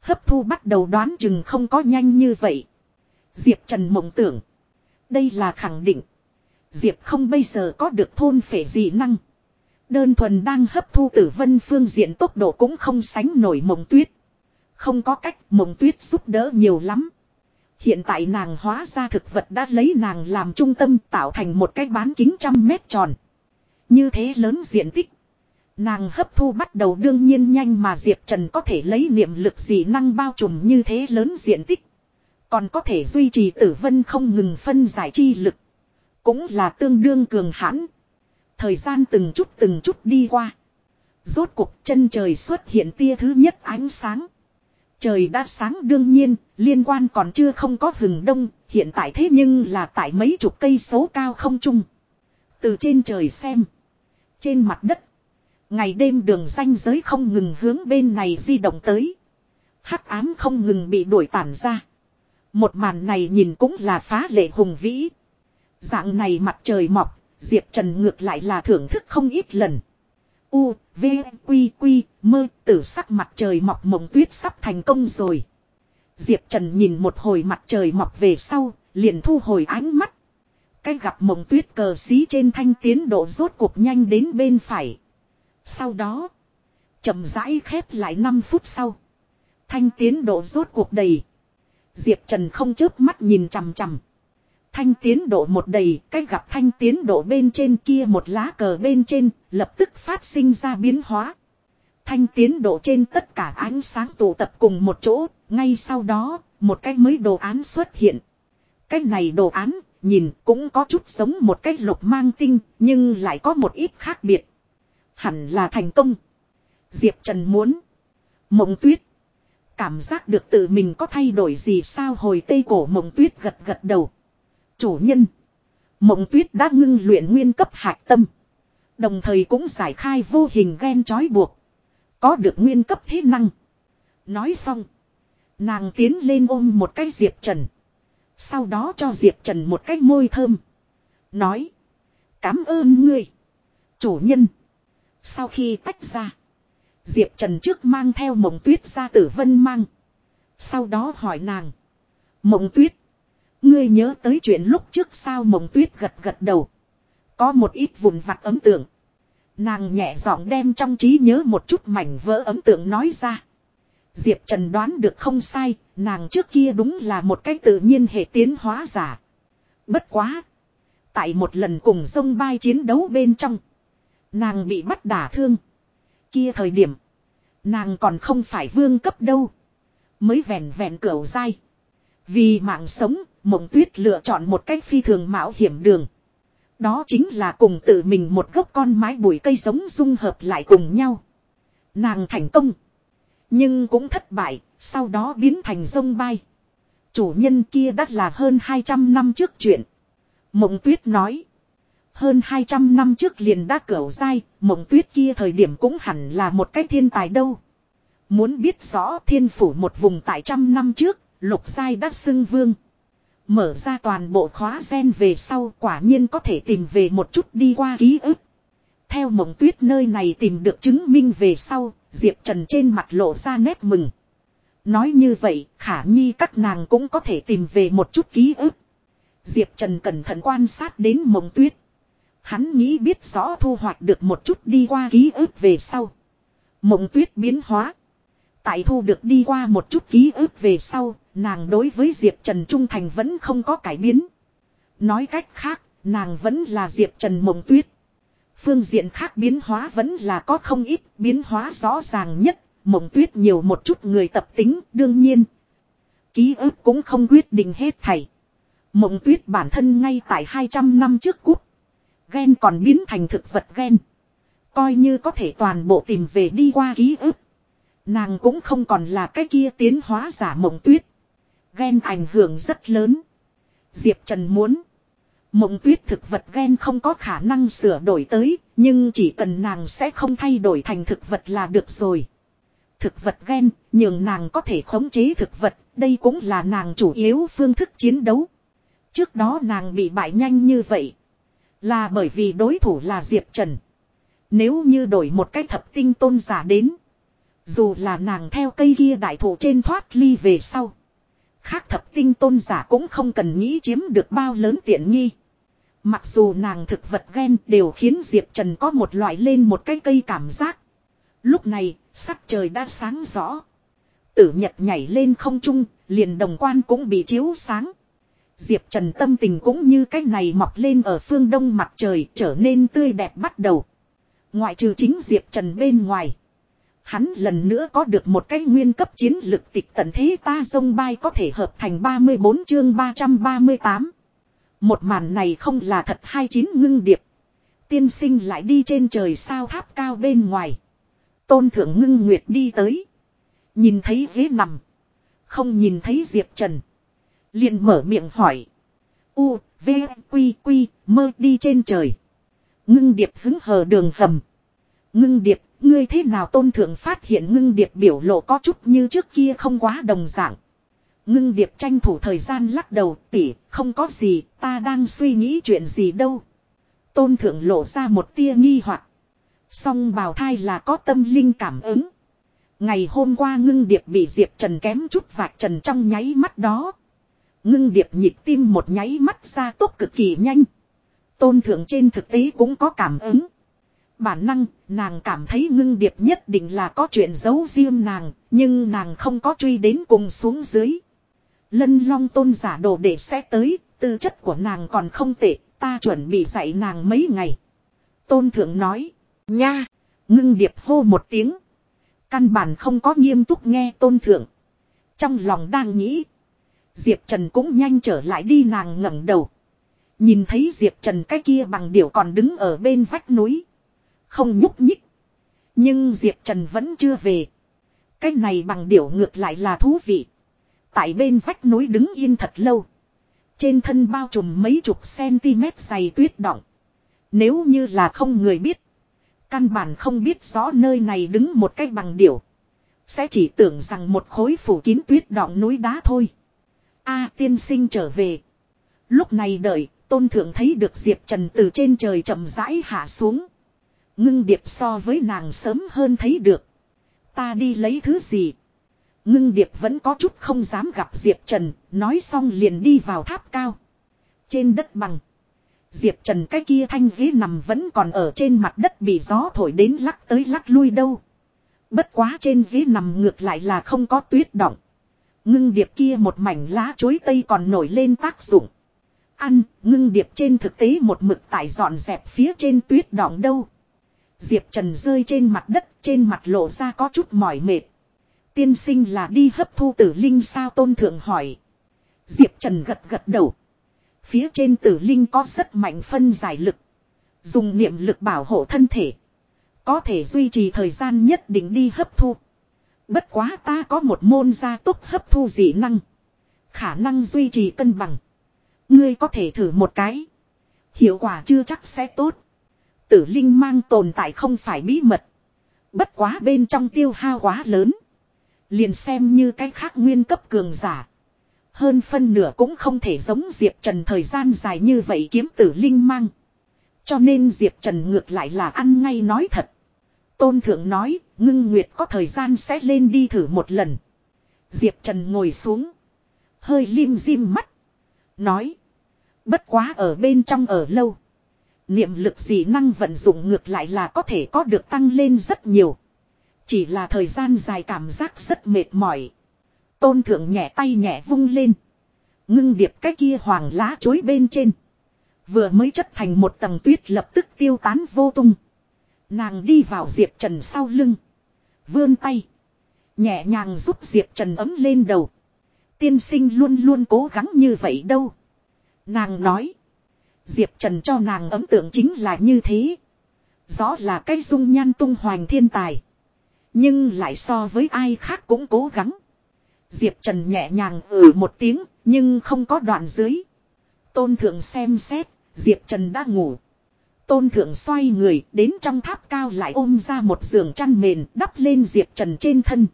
Hấp thu bắt đầu đoán chừng không có nhanh như vậy. Diệp Trần mộng tưởng. Đây là khẳng định. Diệp không bây giờ có được thôn phệ dị năng. Đơn thuần đang hấp thu tử vân phương diện tốc độ cũng không sánh nổi mộng tuyết. Không có cách, mộng tuyết giúp đỡ nhiều lắm. Hiện tại nàng hóa ra thực vật đã lấy nàng làm trung tâm, tạo thành một cái bán kính trăm mét tròn. Như thế lớn diện tích. Nàng hấp thu bắt đầu đương nhiên nhanh mà Diệp Trần có thể lấy niệm lực dị năng bao trùm như thế lớn diện tích. Còn có thể duy trì tử vân không ngừng phân giải chi lực. Cũng là tương đương cường hãn. Thời gian từng chút từng chút đi qua. Rốt cuộc chân trời xuất hiện tia thứ nhất ánh sáng. Trời đã sáng đương nhiên, liên quan còn chưa không có hừng đông, hiện tại thế nhưng là tại mấy chục cây số cao không trung. Từ trên trời xem. Trên mặt đất. Ngày đêm đường ranh giới không ngừng hướng bên này di động tới. hắc ám không ngừng bị đuổi tản ra. Một màn này nhìn cũng là phá lệ hùng vĩ. Dạng này mặt trời mọc, Diệp Trần ngược lại là thưởng thức không ít lần. U, V, Quy, Quy, mơ, tử sắc mặt trời mọc mộng tuyết sắp thành công rồi. Diệp Trần nhìn một hồi mặt trời mọc về sau, liền thu hồi ánh mắt. Cái gặp mộng tuyết cờ xí trên thanh tiến độ rốt cuộc nhanh đến bên phải. Sau đó, chậm rãi khép lại 5 phút sau. Thanh tiến độ rốt cuộc đầy. Diệp Trần không chớp mắt nhìn chằm chằm. Thanh tiến độ một đầy, cách gặp thanh tiến độ bên trên kia một lá cờ bên trên, lập tức phát sinh ra biến hóa. Thanh tiến độ trên tất cả ánh sáng tụ tập cùng một chỗ, ngay sau đó, một cái mới đồ án xuất hiện. Cái này đồ án, nhìn cũng có chút giống một cái lục mang tinh, nhưng lại có một ít khác biệt. Hẳn là thành công. Diệp Trần muốn. Mộng tuyết. Cảm giác được tự mình có thay đổi gì sao hồi tây cổ mộng tuyết gật gật đầu. Chủ nhân. Mộng tuyết đã ngưng luyện nguyên cấp hạt tâm. Đồng thời cũng giải khai vô hình ghen trói buộc. Có được nguyên cấp thế năng. Nói xong. Nàng tiến lên ôm một cái Diệp Trần. Sau đó cho Diệp Trần một cái môi thơm. Nói. Cảm ơn ngươi. Chủ nhân. Sau khi tách ra. Diệp Trần trước mang theo mộng tuyết ra tử vân mang. Sau đó hỏi nàng. Mộng tuyết. Ngươi nhớ tới chuyện lúc trước sao mộng tuyết gật gật đầu. Có một ít vụn vặt ấm tượng. Nàng nhẹ giọng đem trong trí nhớ một chút mảnh vỡ ấm tượng nói ra. Diệp Trần đoán được không sai, nàng trước kia đúng là một cách tự nhiên hệ tiến hóa giả. Bất quá. Tại một lần cùng sông bay chiến đấu bên trong. Nàng bị bắt đả thương. Kia thời điểm. Nàng còn không phải vương cấp đâu. Mới vẹn vẹn cửu dai. Vì mạng sống, mộng tuyết lựa chọn một cách phi thường mạo hiểm đường. Đó chính là cùng tự mình một gốc con mái bụi cây giống dung hợp lại cùng nhau. Nàng thành công. Nhưng cũng thất bại, sau đó biến thành sông bay. Chủ nhân kia đắt là hơn 200 năm trước chuyện. Mộng tuyết nói. Hơn 200 năm trước liền đã cửu dai, mộng tuyết kia thời điểm cũng hẳn là một cái thiên tài đâu. Muốn biết rõ thiên phủ một vùng tại trăm năm trước, lục dai đã xưng vương. Mở ra toàn bộ khóa gen về sau quả nhiên có thể tìm về một chút đi qua ký ức. Theo mộng tuyết nơi này tìm được chứng minh về sau, Diệp Trần trên mặt lộ ra nét mừng. Nói như vậy, khả nhi các nàng cũng có thể tìm về một chút ký ức. Diệp Trần cẩn thận quan sát đến mộng tuyết. Hắn nghĩ biết rõ thu hoạch được một chút đi qua ký ức về sau. Mộng tuyết biến hóa. Tại thu được đi qua một chút ký ức về sau, nàng đối với Diệp Trần Trung Thành vẫn không có cải biến. Nói cách khác, nàng vẫn là Diệp Trần Mộng Tuyết. Phương diện khác biến hóa vẫn là có không ít, biến hóa rõ ràng nhất, Mộng Tuyết nhiều một chút người tập tính, đương nhiên. Ký ức cũng không quyết định hết thảy. Mộng Tuyết bản thân ngay tại 200 năm trước cút. Gen còn biến thành thực vật gen. Coi như có thể toàn bộ tìm về đi qua ký ức. Nàng cũng không còn là cái kia tiến hóa giả mộng tuyết. Gen ảnh hưởng rất lớn. Diệp Trần muốn. Mộng tuyết thực vật gen không có khả năng sửa đổi tới, nhưng chỉ cần nàng sẽ không thay đổi thành thực vật là được rồi. Thực vật gen, nhưng nàng có thể khống chế thực vật, đây cũng là nàng chủ yếu phương thức chiến đấu. Trước đó nàng bị bại nhanh như vậy. Là bởi vì đối thủ là Diệp Trần. Nếu như đổi một cái thập tinh tôn giả đến. Dù là nàng theo cây kia đại thụ trên thoát ly về sau. Khác thập tinh tôn giả cũng không cần nghĩ chiếm được bao lớn tiện nghi. Mặc dù nàng thực vật ghen đều khiến Diệp Trần có một loại lên một cái cây cảm giác. Lúc này, sắc trời đã sáng rõ. Tử nhật nhảy lên không trung, liền đồng quan cũng bị chiếu sáng. Diệp Trần tâm tình cũng như cái này mọc lên ở phương đông mặt trời trở nên tươi đẹp bắt đầu. Ngoại trừ chính Diệp Trần bên ngoài. Hắn lần nữa có được một cái nguyên cấp chiến lực tịch tận thế ta sông bay có thể hợp thành 34 chương 338. Một màn này không là thật hai chín ngưng điệp. Tiên sinh lại đi trên trời sao tháp cao bên ngoài. Tôn thượng ngưng nguyệt đi tới. Nhìn thấy ghế nằm. Không nhìn thấy Diệp Trần. liền mở miệng hỏi. U, V, Quy, Quy, mơ đi trên trời. Ngưng điệp hứng hờ đường hầm. Ngưng điệp, ngươi thế nào tôn thượng phát hiện ngưng điệp biểu lộ có chút như trước kia không quá đồng dạng. Ngưng điệp tranh thủ thời gian lắc đầu tỉ, không có gì, ta đang suy nghĩ chuyện gì đâu. Tôn thượng lộ ra một tia nghi hoặc Song bào thai là có tâm linh cảm ứng. Ngày hôm qua ngưng điệp bị Diệp Trần kém chút vạch trần trong nháy mắt đó. Ngưng điệp nhịp tim một nháy mắt ra tốc cực kỳ nhanh. Tôn thượng trên thực tế cũng có cảm ứng. Bản năng, nàng cảm thấy ngưng điệp nhất định là có chuyện giấu riêng nàng, nhưng nàng không có truy đến cùng xuống dưới. Lân long tôn giả đồ để sẽ tới, tư chất của nàng còn không tệ, ta chuẩn bị dạy nàng mấy ngày. Tôn thượng nói, nha, ngưng điệp hô một tiếng. Căn bản không có nghiêm túc nghe tôn thượng. Trong lòng đang nghĩ, Diệp Trần cũng nhanh trở lại đi nàng ngẩng đầu. Nhìn thấy Diệp Trần cái kia bằng điểu còn đứng ở bên vách núi. Không nhúc nhích. Nhưng Diệp Trần vẫn chưa về. Cái này bằng điểu ngược lại là thú vị. Tại bên vách núi đứng yên thật lâu. Trên thân bao trùm mấy chục cm dày tuyết động. Nếu như là không người biết. Căn bản không biết rõ nơi này đứng một cái bằng điểu. Sẽ chỉ tưởng rằng một khối phủ kín tuyết động núi đá thôi. A tiên sinh trở về. Lúc này đợi, tôn thượng thấy được Diệp Trần từ trên trời chậm rãi hạ xuống. Ngưng điệp so với nàng sớm hơn thấy được. Ta đi lấy thứ gì? Ngưng điệp vẫn có chút không dám gặp Diệp Trần, nói xong liền đi vào tháp cao. Trên đất bằng. Diệp Trần cái kia thanh ghế nằm vẫn còn ở trên mặt đất bị gió thổi đến lắc tới lắc lui đâu. Bất quá trên ghế nằm ngược lại là không có tuyết động. Ngưng điệp kia một mảnh lá chuối tây còn nổi lên tác dụng. Ăn, ngưng điệp trên thực tế một mực tại dọn dẹp phía trên tuyết động đâu. Diệp Trần rơi trên mặt đất, trên mặt lộ ra có chút mỏi mệt. Tiên sinh là đi hấp thu tử linh sao tôn thượng hỏi. Diệp Trần gật gật đầu. Phía trên tử linh có rất mạnh phân giải lực. Dùng niệm lực bảo hộ thân thể. Có thể duy trì thời gian nhất định đi hấp thu. Bất quá ta có một môn gia tốc hấp thu dị năng. Khả năng duy trì cân bằng. Ngươi có thể thử một cái. Hiệu quả chưa chắc sẽ tốt. Tử linh mang tồn tại không phải bí mật. Bất quá bên trong tiêu hao quá lớn. Liền xem như cái khác nguyên cấp cường giả. Hơn phân nửa cũng không thể giống Diệp Trần thời gian dài như vậy kiếm tử linh mang. Cho nên Diệp Trần ngược lại là ăn ngay nói thật. Tôn Thượng nói, ngưng nguyệt có thời gian sẽ lên đi thử một lần. Diệp Trần ngồi xuống. Hơi lim dim mắt. Nói. Bất quá ở bên trong ở lâu. Niệm lực dị năng vận dụng ngược lại là có thể có được tăng lên rất nhiều. Chỉ là thời gian dài cảm giác rất mệt mỏi. Tôn thượng nhẹ tay nhẹ vung lên. Ngưng điệp cái kia hoàng lá chối bên trên. Vừa mới chất thành một tầng tuyết lập tức tiêu tán vô tung. Nàng đi vào Diệp Trần sau lưng. Vươn tay. Nhẹ nhàng giúp Diệp Trần ấm lên đầu. Tiên sinh luôn luôn cố gắng như vậy đâu. Nàng nói. Diệp Trần cho nàng ấm tượng chính là như thế. Rõ là cái dung nhan tung hoành thiên tài. Nhưng lại so với ai khác cũng cố gắng. Diệp Trần nhẹ nhàng ừ một tiếng, nhưng không có đoạn dưới. Tôn thượng xem xét, Diệp Trần đã ngủ. Tôn thượng xoay người đến trong tháp cao lại ôm ra một giường chăn mền đắp lên Diệp Trần trên thân.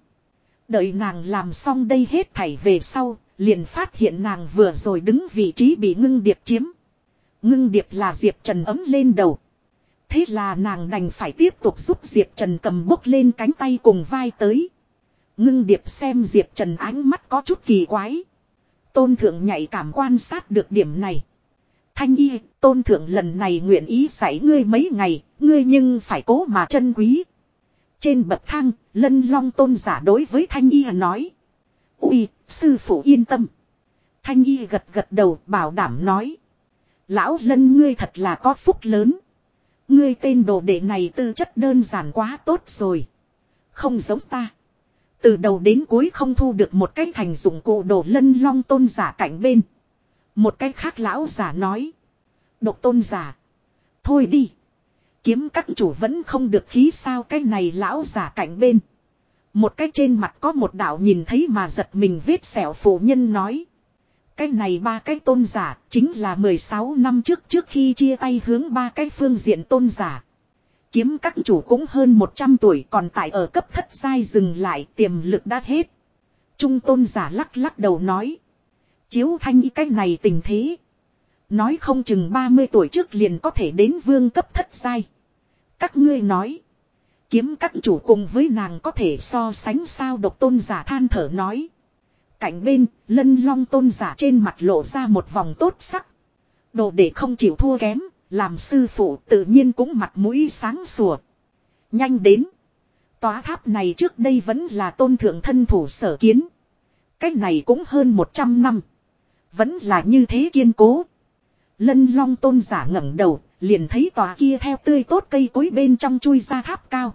Đợi nàng làm xong đây hết thảy về sau, liền phát hiện nàng vừa rồi đứng vị trí bị ngưng điệp chiếm. Ngưng điệp là Diệp Trần ấm lên đầu. Thế là nàng đành phải tiếp tục giúp Diệp Trần cầm bốc lên cánh tay cùng vai tới. Ngưng điệp xem Diệp Trần ánh mắt có chút kỳ quái. Tôn thượng nhạy cảm quan sát được điểm này. Thanh y, tôn thượng lần này nguyện ý xảy ngươi mấy ngày, ngươi nhưng phải cố mà chân quý. Trên bậc thang, lân long tôn giả đối với Thanh y nói. Ui, sư phụ yên tâm. Thanh y gật gật đầu bảo đảm nói. Lão lân ngươi thật là có phúc lớn. Ngươi tên đồ đệ này tư chất đơn giản quá tốt rồi. Không giống ta. Từ đầu đến cuối không thu được một cái thành dụng cụ đồ lân long tôn giả cạnh bên. Một cái khác lão giả nói. Độc tôn giả. Thôi đi. Kiếm các chủ vẫn không được khí sao cái này lão giả cạnh bên. Một cái trên mặt có một đạo nhìn thấy mà giật mình vết sẹo phụ nhân nói. Cái này ba cái tôn giả, chính là 16 năm trước trước khi chia tay hướng ba cái phương diện tôn giả. Kiếm các chủ cũng hơn 100 tuổi, còn tại ở cấp thất giai dừng lại, tiềm lực đã hết. Trung tôn giả lắc lắc đầu nói. Chiếu thanh y, cái này tình thế. Nói không chừng 30 tuổi trước liền có thể đến vương cấp thất giai. Các ngươi nói. Kiếm các chủ cùng với nàng có thể so sánh sao độc tôn giả than thở nói. Cạnh bên, lân long tôn giả trên mặt lộ ra một vòng tốt sắc. Đồ để không chịu thua kém, làm sư phụ tự nhiên cũng mặt mũi sáng sủa. Nhanh đến. Tòa tháp này trước đây vẫn là tôn thượng thân thủ sở kiến. Cách này cũng hơn 100 năm. Vẫn là như thế kiên cố. Lân long tôn giả ngẩng đầu, liền thấy tòa kia theo tươi tốt cây cối bên trong chui ra tháp cao.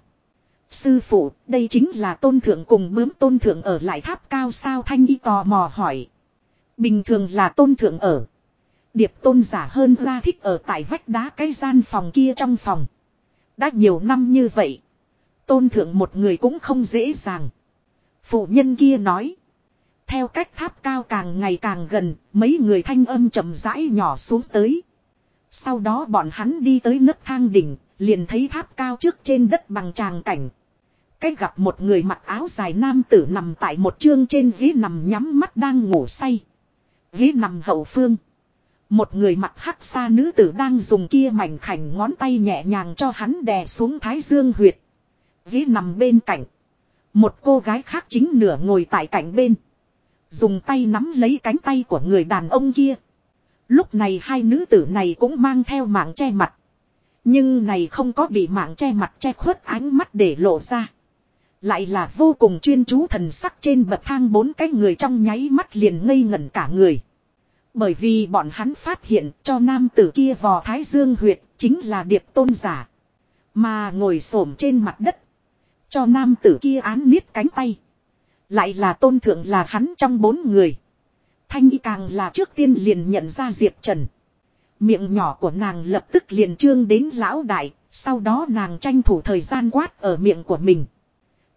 Sư phụ, đây chính là tôn thượng cùng bướm tôn thượng ở lại tháp cao sao thanh y tò mò hỏi. Bình thường là tôn thượng ở. Điệp tôn giả hơn ra thích ở tại vách đá cái gian phòng kia trong phòng. Đã nhiều năm như vậy. Tôn thượng một người cũng không dễ dàng. Phụ nhân kia nói. Theo cách tháp cao càng ngày càng gần, mấy người thanh âm chậm rãi nhỏ xuống tới. Sau đó bọn hắn đi tới nấc thang đỉnh, liền thấy tháp cao trước trên đất bằng tràng cảnh. Cách gặp một người mặc áo dài nam tử nằm tại một chương trên ghế nằm nhắm mắt đang ngủ say. Ghế nằm hậu phương. Một người mặc hắc xa nữ tử đang dùng kia mảnh khảnh ngón tay nhẹ nhàng cho hắn đè xuống thái dương huyệt. Ghế nằm bên cạnh. Một cô gái khác chính nửa ngồi tại cạnh bên. Dùng tay nắm lấy cánh tay của người đàn ông kia. Lúc này hai nữ tử này cũng mang theo mạng che mặt. Nhưng này không có bị mạng che mặt che khuất ánh mắt để lộ ra. Lại là vô cùng chuyên chú thần sắc trên bậc thang bốn cái người trong nháy mắt liền ngây ngẩn cả người. Bởi vì bọn hắn phát hiện cho nam tử kia vò thái dương huyệt chính là điệp tôn giả. Mà ngồi xổm trên mặt đất. Cho nam tử kia án niết cánh tay. Lại là tôn thượng là hắn trong bốn người. Thanh y càng là trước tiên liền nhận ra Diệp Trần. Miệng nhỏ của nàng lập tức liền trương đến lão đại, sau đó nàng tranh thủ thời gian quát ở miệng của mình.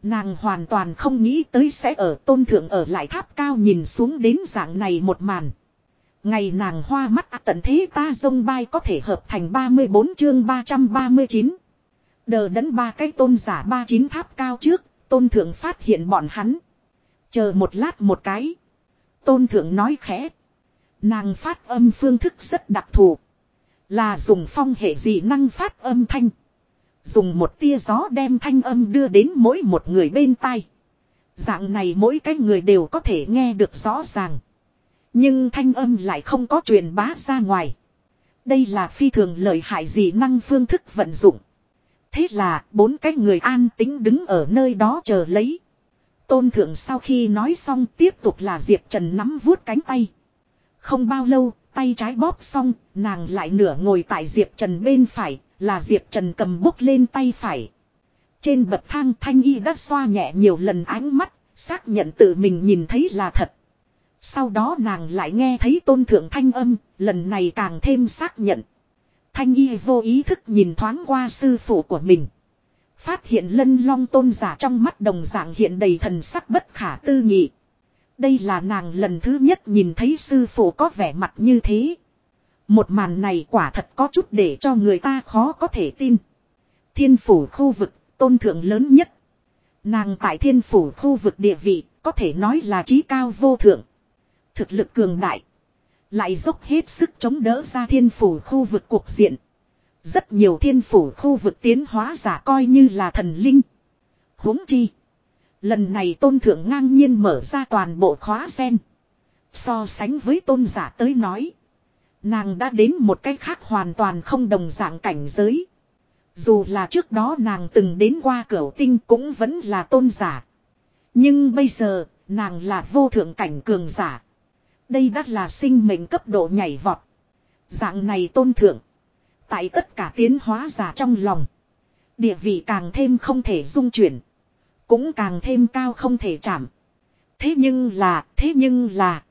Nàng hoàn toàn không nghĩ tới sẽ ở tôn thượng ở lại tháp cao nhìn xuống đến dạng này một màn. Ngày nàng hoa mắt tận thế ta dông bay có thể hợp thành 34 chương 339. Đờ đẫn ba cái tôn giả ba chín tháp cao trước, tôn thượng phát hiện bọn hắn. Chờ một lát một cái. Tôn thượng nói khẽ. Nàng phát âm phương thức rất đặc thù. Là dùng phong hệ dị năng phát âm thanh. Dùng một tia gió đem thanh âm đưa đến mỗi một người bên tai. Dạng này mỗi cái người đều có thể nghe được rõ ràng. Nhưng thanh âm lại không có truyền bá ra ngoài. Đây là phi thường lợi hại dị năng phương thức vận dụng. Thế là bốn cái người an tính đứng ở nơi đó chờ lấy. Tôn thượng sau khi nói xong tiếp tục là Diệp Trần nắm vuốt cánh tay. Không bao lâu, tay trái bóp xong, nàng lại nửa ngồi tại Diệp Trần bên phải, là Diệp Trần cầm bốc lên tay phải. Trên bậc thang thanh y đã xoa nhẹ nhiều lần ánh mắt, xác nhận tự mình nhìn thấy là thật. Sau đó nàng lại nghe thấy tôn thượng thanh âm, lần này càng thêm xác nhận. Thanh y vô ý thức nhìn thoáng qua sư phụ của mình. Phát hiện lân long tôn giả trong mắt đồng dạng hiện đầy thần sắc bất khả tư nghị. Đây là nàng lần thứ nhất nhìn thấy sư phụ có vẻ mặt như thế. Một màn này quả thật có chút để cho người ta khó có thể tin. Thiên phủ khu vực, tôn thượng lớn nhất. Nàng tại thiên phủ khu vực địa vị, có thể nói là trí cao vô thượng. Thực lực cường đại. Lại dốc hết sức chống đỡ ra thiên phủ khu vực cuộc diện. Rất nhiều thiên phủ khu vực tiến hóa giả coi như là thần linh. huống chi. Lần này tôn thượng ngang nhiên mở ra toàn bộ khóa sen. So sánh với tôn giả tới nói. Nàng đã đến một cách khác hoàn toàn không đồng dạng cảnh giới. Dù là trước đó nàng từng đến qua cửa tinh cũng vẫn là tôn giả. Nhưng bây giờ, nàng là vô thượng cảnh cường giả. Đây đã là sinh mệnh cấp độ nhảy vọt. Dạng này tôn thượng. Tại tất cả tiến hóa giả trong lòng. Địa vị càng thêm không thể dung chuyển. Cũng càng thêm cao không thể chạm. Thế nhưng là, thế nhưng là.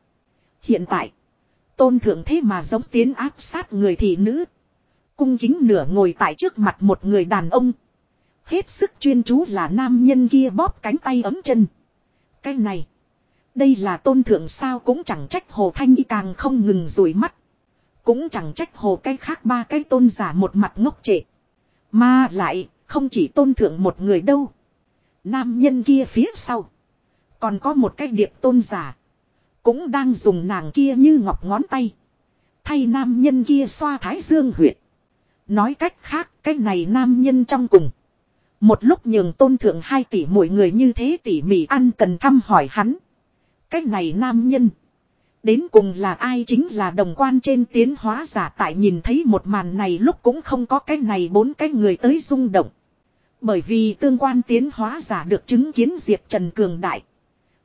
Hiện tại, tôn thượng thế mà giống tiến áp sát người thị nữ. Cung kính nửa ngồi tại trước mặt một người đàn ông. Hết sức chuyên chú là nam nhân kia bóp cánh tay ấm chân. Cái này. Đây là tôn thượng sao cũng chẳng trách hồ thanh y càng không ngừng rủi mắt. Cũng chẳng trách hồ cái khác ba cái tôn giả một mặt ngốc trệ. Mà lại, không chỉ tôn thượng một người đâu. Nam nhân kia phía sau. Còn có một cái điệp tôn giả. Cũng đang dùng nàng kia như ngọc ngón tay. Thay nam nhân kia xoa thái dương huyệt. Nói cách khác, cái này nam nhân trong cùng. Một lúc nhường tôn thượng hai tỷ mỗi người như thế tỉ mỉ ăn cần thăm hỏi hắn. Cái này nam nhân. Đến cùng là ai chính là đồng quan trên tiến hóa giả tại nhìn thấy một màn này lúc cũng không có cái này bốn cái người tới rung động. Bởi vì tương quan tiến hóa giả được chứng kiến Diệp Trần cường đại.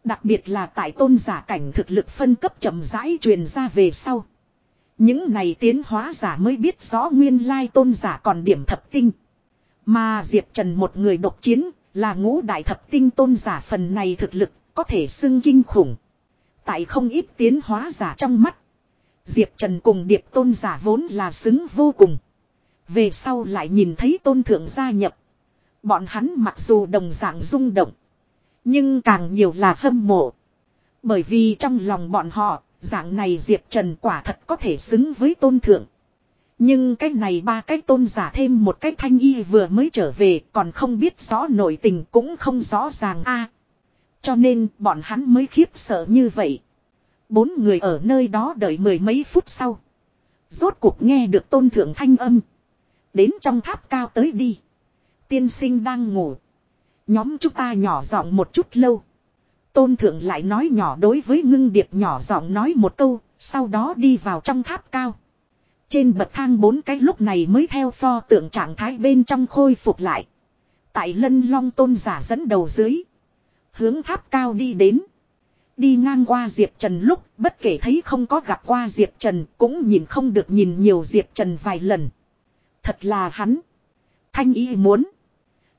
Đặc biệt là tại tôn giả cảnh thực lực phân cấp chậm rãi truyền ra về sau. Những này tiến hóa giả mới biết rõ nguyên lai tôn giả còn điểm thập tinh. Mà Diệp Trần một người độc chiến là ngũ đại thập tinh tôn giả phần này thực lực có thể xưng kinh khủng. Tại không ít tiến hóa giả trong mắt. Diệp Trần cùng điệp tôn giả vốn là xứng vô cùng. Về sau lại nhìn thấy tôn thượng gia nhập. Bọn hắn mặc dù đồng dạng rung động. Nhưng càng nhiều là hâm mộ. Bởi vì trong lòng bọn họ, dạng này Diệp Trần quả thật có thể xứng với tôn thượng. Nhưng cái này ba cái tôn giả thêm một cái thanh y vừa mới trở về còn không biết rõ nội tình cũng không rõ ràng a Cho nên bọn hắn mới khiếp sợ như vậy. Bốn người ở nơi đó đợi mười mấy phút sau. Rốt cuộc nghe được tôn thượng thanh âm. Đến trong tháp cao tới đi. Tiên sinh đang ngủ. Nhóm chúng ta nhỏ giọng một chút lâu. Tôn thượng lại nói nhỏ đối với ngưng điệp nhỏ giọng nói một câu, sau đó đi vào trong tháp cao. Trên bậc thang bốn cái lúc này mới theo pho tượng trạng thái bên trong khôi phục lại. Tại lân long tôn giả dẫn đầu dưới. Hướng tháp cao đi đến. Đi ngang qua Diệp Trần lúc bất kể thấy không có gặp qua Diệp Trần cũng nhìn không được nhìn nhiều Diệp Trần vài lần. Thật là hắn. Thanh y muốn.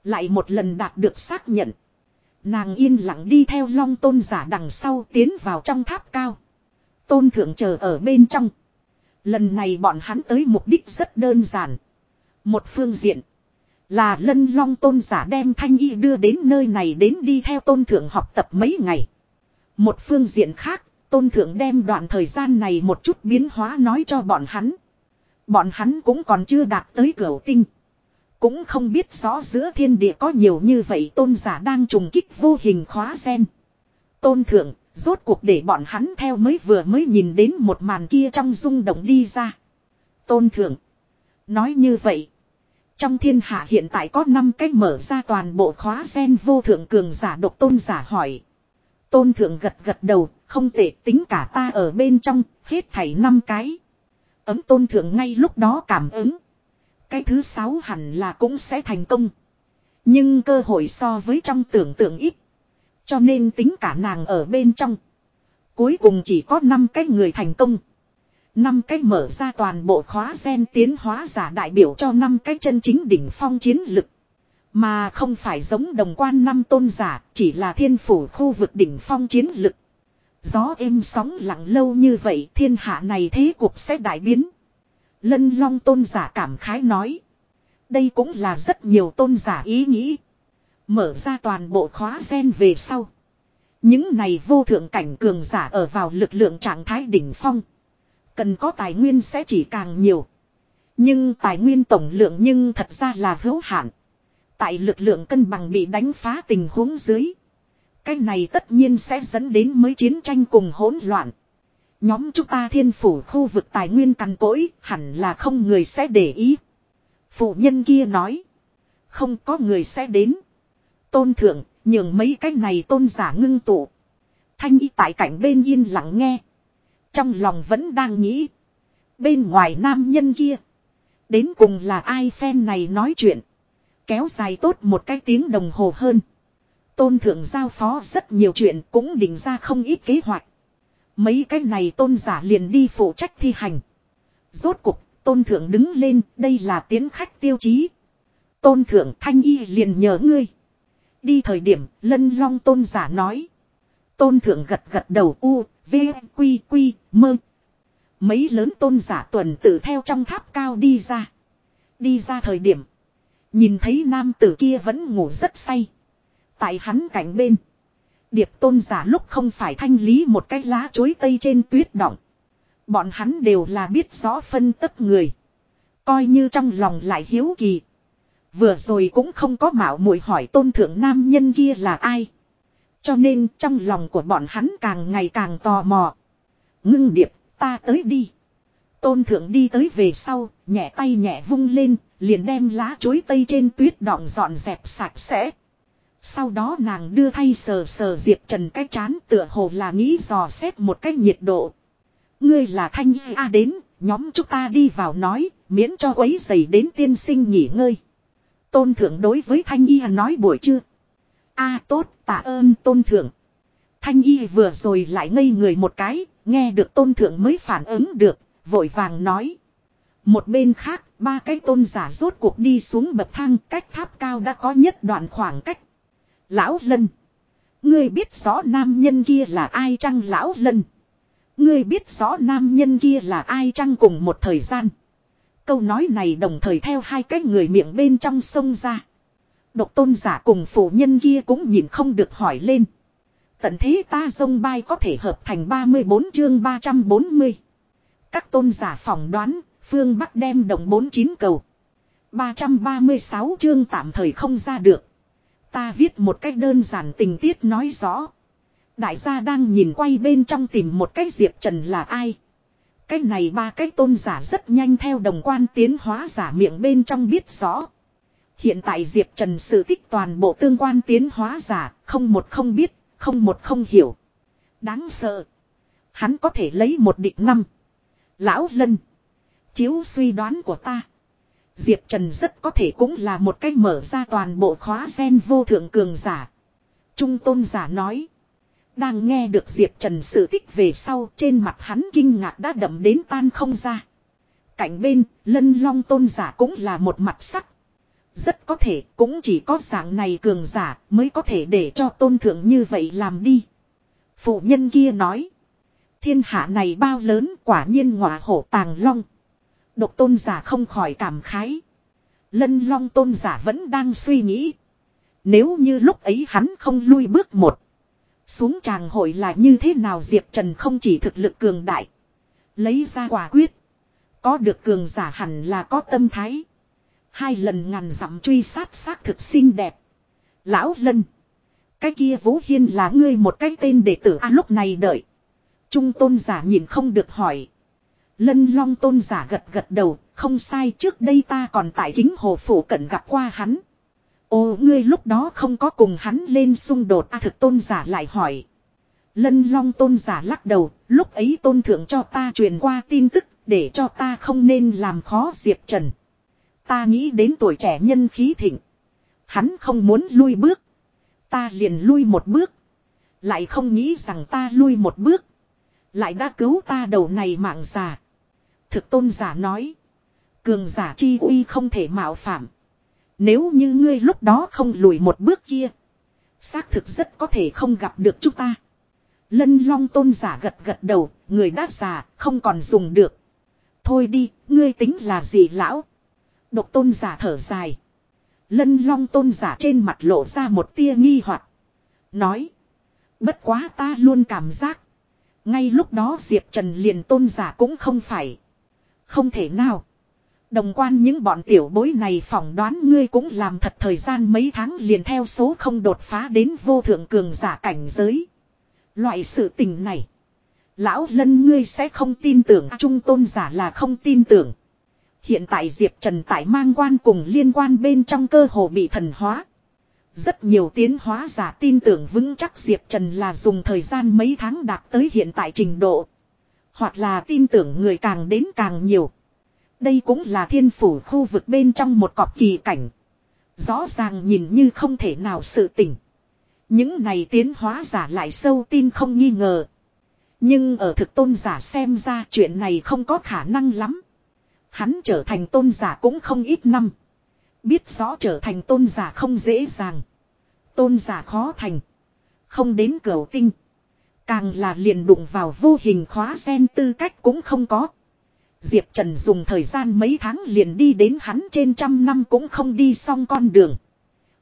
Lại một lần đạt được xác nhận. Nàng yên lặng đi theo long tôn giả đằng sau tiến vào trong tháp cao. Tôn thượng chờ ở bên trong. Lần này bọn hắn tới mục đích rất đơn giản. Một phương diện. Là lân long tôn giả đem thanh y đưa đến nơi này đến đi theo tôn thượng học tập mấy ngày. Một phương diện khác, tôn thượng đem đoạn thời gian này một chút biến hóa nói cho bọn hắn. Bọn hắn cũng còn chưa đạt tới cửa tinh. Cũng không biết rõ giữa thiên địa có nhiều như vậy tôn giả đang trùng kích vô hình khóa sen. Tôn thượng, rốt cuộc để bọn hắn theo mới vừa mới nhìn đến một màn kia trong rung động đi ra. Tôn thượng. Nói như vậy. Trong thiên hạ hiện tại có 5 cái mở ra toàn bộ khóa sen vô thượng cường giả độc tôn giả hỏi. Tôn thượng gật gật đầu, không tệ tính cả ta ở bên trong, hết thảy 5 cái. Ấm tôn thượng ngay lúc đó cảm ứng. Cái thứ sáu hẳn là cũng sẽ thành công. Nhưng cơ hội so với trong tưởng tượng ít. Cho nên tính cả nàng ở bên trong. Cuối cùng chỉ có 5 cái người thành công. 5 cái mở ra toàn bộ khóa gen tiến hóa giả đại biểu cho 5 cái chân chính đỉnh phong chiến lực. Mà không phải giống đồng quan năm tôn giả, chỉ là thiên phủ khu vực đỉnh phong chiến lực. Gió êm sóng lặng lâu như vậy thiên hạ này thế cuộc sẽ đại biến. Lân long tôn giả cảm khái nói. Đây cũng là rất nhiều tôn giả ý nghĩ. Mở ra toàn bộ khóa gen về sau. Những này vô thượng cảnh cường giả ở vào lực lượng trạng thái đỉnh phong. Cần có tài nguyên sẽ chỉ càng nhiều. Nhưng tài nguyên tổng lượng nhưng thật ra là hữu hạn. Tại lực lượng cân bằng bị đánh phá tình huống dưới. Cái này tất nhiên sẽ dẫn đến mới chiến tranh cùng hỗn loạn. Nhóm chúng ta thiên phủ khu vực tài nguyên cằn cỗi hẳn là không người sẽ để ý. Phụ nhân kia nói. Không có người sẽ đến. Tôn thượng, nhường mấy cái này tôn giả ngưng tụ. Thanh y tại cảnh bên yên lặng nghe. Trong lòng vẫn đang nghĩ. Bên ngoài nam nhân kia. Đến cùng là ai phen này nói chuyện. Kéo dài tốt một cái tiếng đồng hồ hơn. Tôn thượng giao phó rất nhiều chuyện cũng định ra không ít kế hoạch. Mấy cái này tôn giả liền đi phụ trách thi hành. Rốt cục, tôn thượng đứng lên, đây là tiến khách tiêu chí. Tôn thượng thanh y liền nhờ ngươi. Đi thời điểm, lân long tôn giả nói. Tôn thượng gật gật đầu u, v, quy, quy, mơ. Mấy lớn tôn giả tuần tự theo trong tháp cao đi ra. Đi ra thời điểm. Nhìn thấy nam tử kia vẫn ngủ rất say. Tại hắn cạnh bên. Điệp tôn giả lúc không phải thanh lý một cái lá chuối tây trên tuyết động. Bọn hắn đều là biết rõ phân tất người. Coi như trong lòng lại hiếu kỳ. Vừa rồi cũng không có mạo muội hỏi tôn thượng nam nhân kia là ai. Cho nên trong lòng của bọn hắn càng ngày càng tò mò. Ngưng điệp, ta tới đi. Tôn thượng đi tới về sau, nhẹ tay nhẹ vung lên, liền đem lá chuối tây trên tuyết đọng dọn dẹp sạch sẽ. Sau đó nàng đưa thay sờ sờ Diệp Trần cái chán tựa hồ là nghĩ dò xét một cái nhiệt độ. Ngươi là thanh a đến, nhóm chúng ta đi vào nói, miễn cho quấy giày đến tiên sinh nghỉ ngơi. Tôn thượng đối với thanh y nói buổi trưa. a tốt, tạ ơn tôn thượng. Thanh y vừa rồi lại ngây người một cái, nghe được tôn thượng mới phản ứng được, vội vàng nói. Một bên khác, ba cái tôn giả rốt cuộc đi xuống bậc thang cách tháp cao đã có nhất đoạn khoảng cách. Lão Lân. Ngươi biết rõ nam nhân kia là ai chăng Lão Lân. Ngươi biết rõ nam nhân kia là ai chăng cùng một thời gian. Câu nói này đồng thời theo hai cái người miệng bên trong sông ra. Độc tôn giả cùng phụ nhân kia cũng nhìn không được hỏi lên. Tận thế ta sông bay có thể hợp thành 34 chương 340. Các tôn giả phỏng đoán, phương Bắc đem đồng 49 cầu. 336 chương tạm thời không ra được. Ta viết một cách đơn giản tình tiết nói rõ. Đại gia đang nhìn quay bên trong tìm một cách Diệp Trần là ai. Cái này ba cái tôn giả rất nhanh theo đồng quan tiến hóa giả miệng bên trong biết rõ. Hiện tại Diệp Trần sự tích toàn bộ tương quan tiến hóa giả, không một không biết, không một không hiểu. Đáng sợ. Hắn có thể lấy một định năm. Lão Lân. Chiếu suy đoán của ta. Diệp Trần rất có thể cũng là một cách mở ra toàn bộ khóa gen vô thượng cường giả. Trung tôn giả nói. Đang nghe được Diệp Trần sự tích về sau trên mặt hắn kinh ngạc đã đậm đến tan không ra. Cạnh bên, lân long tôn giả cũng là một mặt sắc. Rất có thể cũng chỉ có dạng này cường giả mới có thể để cho tôn thượng như vậy làm đi. Phụ nhân kia nói. Thiên hạ này bao lớn quả nhiên ngọa hổ tàng long. Độc tôn giả không khỏi cảm khái. Lân long tôn giả vẫn đang suy nghĩ. Nếu như lúc ấy hắn không lui bước một. Xuống tràng hội là như thế nào Diệp Trần không chỉ thực lực cường đại. Lấy ra quả quyết. Có được cường giả hẳn là có tâm thái. Hai lần ngàn dặm truy sát xác thực xinh đẹp. Lão Lân. Cái kia Vũ Hiên là ngươi một cái tên đệ tử A, lúc này đợi. Trung tôn giả nhìn không được hỏi. Lân long tôn giả gật gật đầu, không sai trước đây ta còn tại kính hồ phủ cận gặp qua hắn. Ồ ngươi lúc đó không có cùng hắn lên xung đột A thực tôn giả lại hỏi. Lân long tôn giả lắc đầu, lúc ấy tôn thượng cho ta truyền qua tin tức, để cho ta không nên làm khó Diệp Trần. Ta nghĩ đến tuổi trẻ nhân khí thịnh. Hắn không muốn lui bước. Ta liền lui một bước. Lại không nghĩ rằng ta lui một bước. Lại đã cứu ta đầu này mạng già. Thực tôn giả nói. Cường giả chi uy không thể mạo phạm. Nếu như ngươi lúc đó không lùi một bước kia. Xác thực rất có thể không gặp được chúng ta. Lân long tôn giả gật gật đầu. Người đã già không còn dùng được. Thôi đi, ngươi tính là gì lão? Độc tôn giả thở dài. Lân long tôn giả trên mặt lộ ra một tia nghi hoặc Nói. Bất quá ta luôn cảm giác. Ngay lúc đó Diệp Trần liền tôn giả cũng không phải. Không thể nào. Đồng quan những bọn tiểu bối này phỏng đoán ngươi cũng làm thật thời gian mấy tháng liền theo số không đột phá đến vô thượng cường giả cảnh giới. Loại sự tình này. Lão lân ngươi sẽ không tin tưởng trung tôn giả là không tin tưởng. Hiện tại Diệp Trần tại mang quan cùng liên quan bên trong cơ hồ bị thần hóa. Rất nhiều tiến hóa giả tin tưởng vững chắc Diệp Trần là dùng thời gian mấy tháng đạt tới hiện tại trình độ. Hoặc là tin tưởng người càng đến càng nhiều. Đây cũng là thiên phủ khu vực bên trong một cọp kỳ cảnh. Rõ ràng nhìn như không thể nào sự tỉnh. Những này tiến hóa giả lại sâu tin không nghi ngờ. Nhưng ở thực tôn giả xem ra chuyện này không có khả năng lắm. Hắn trở thành tôn giả cũng không ít năm. Biết rõ trở thành tôn giả không dễ dàng. Tôn giả khó thành. Không đến cửa tinh. Càng là liền đụng vào vô hình khóa sen tư cách cũng không có. Diệp Trần dùng thời gian mấy tháng liền đi đến hắn trên trăm năm cũng không đi xong con đường.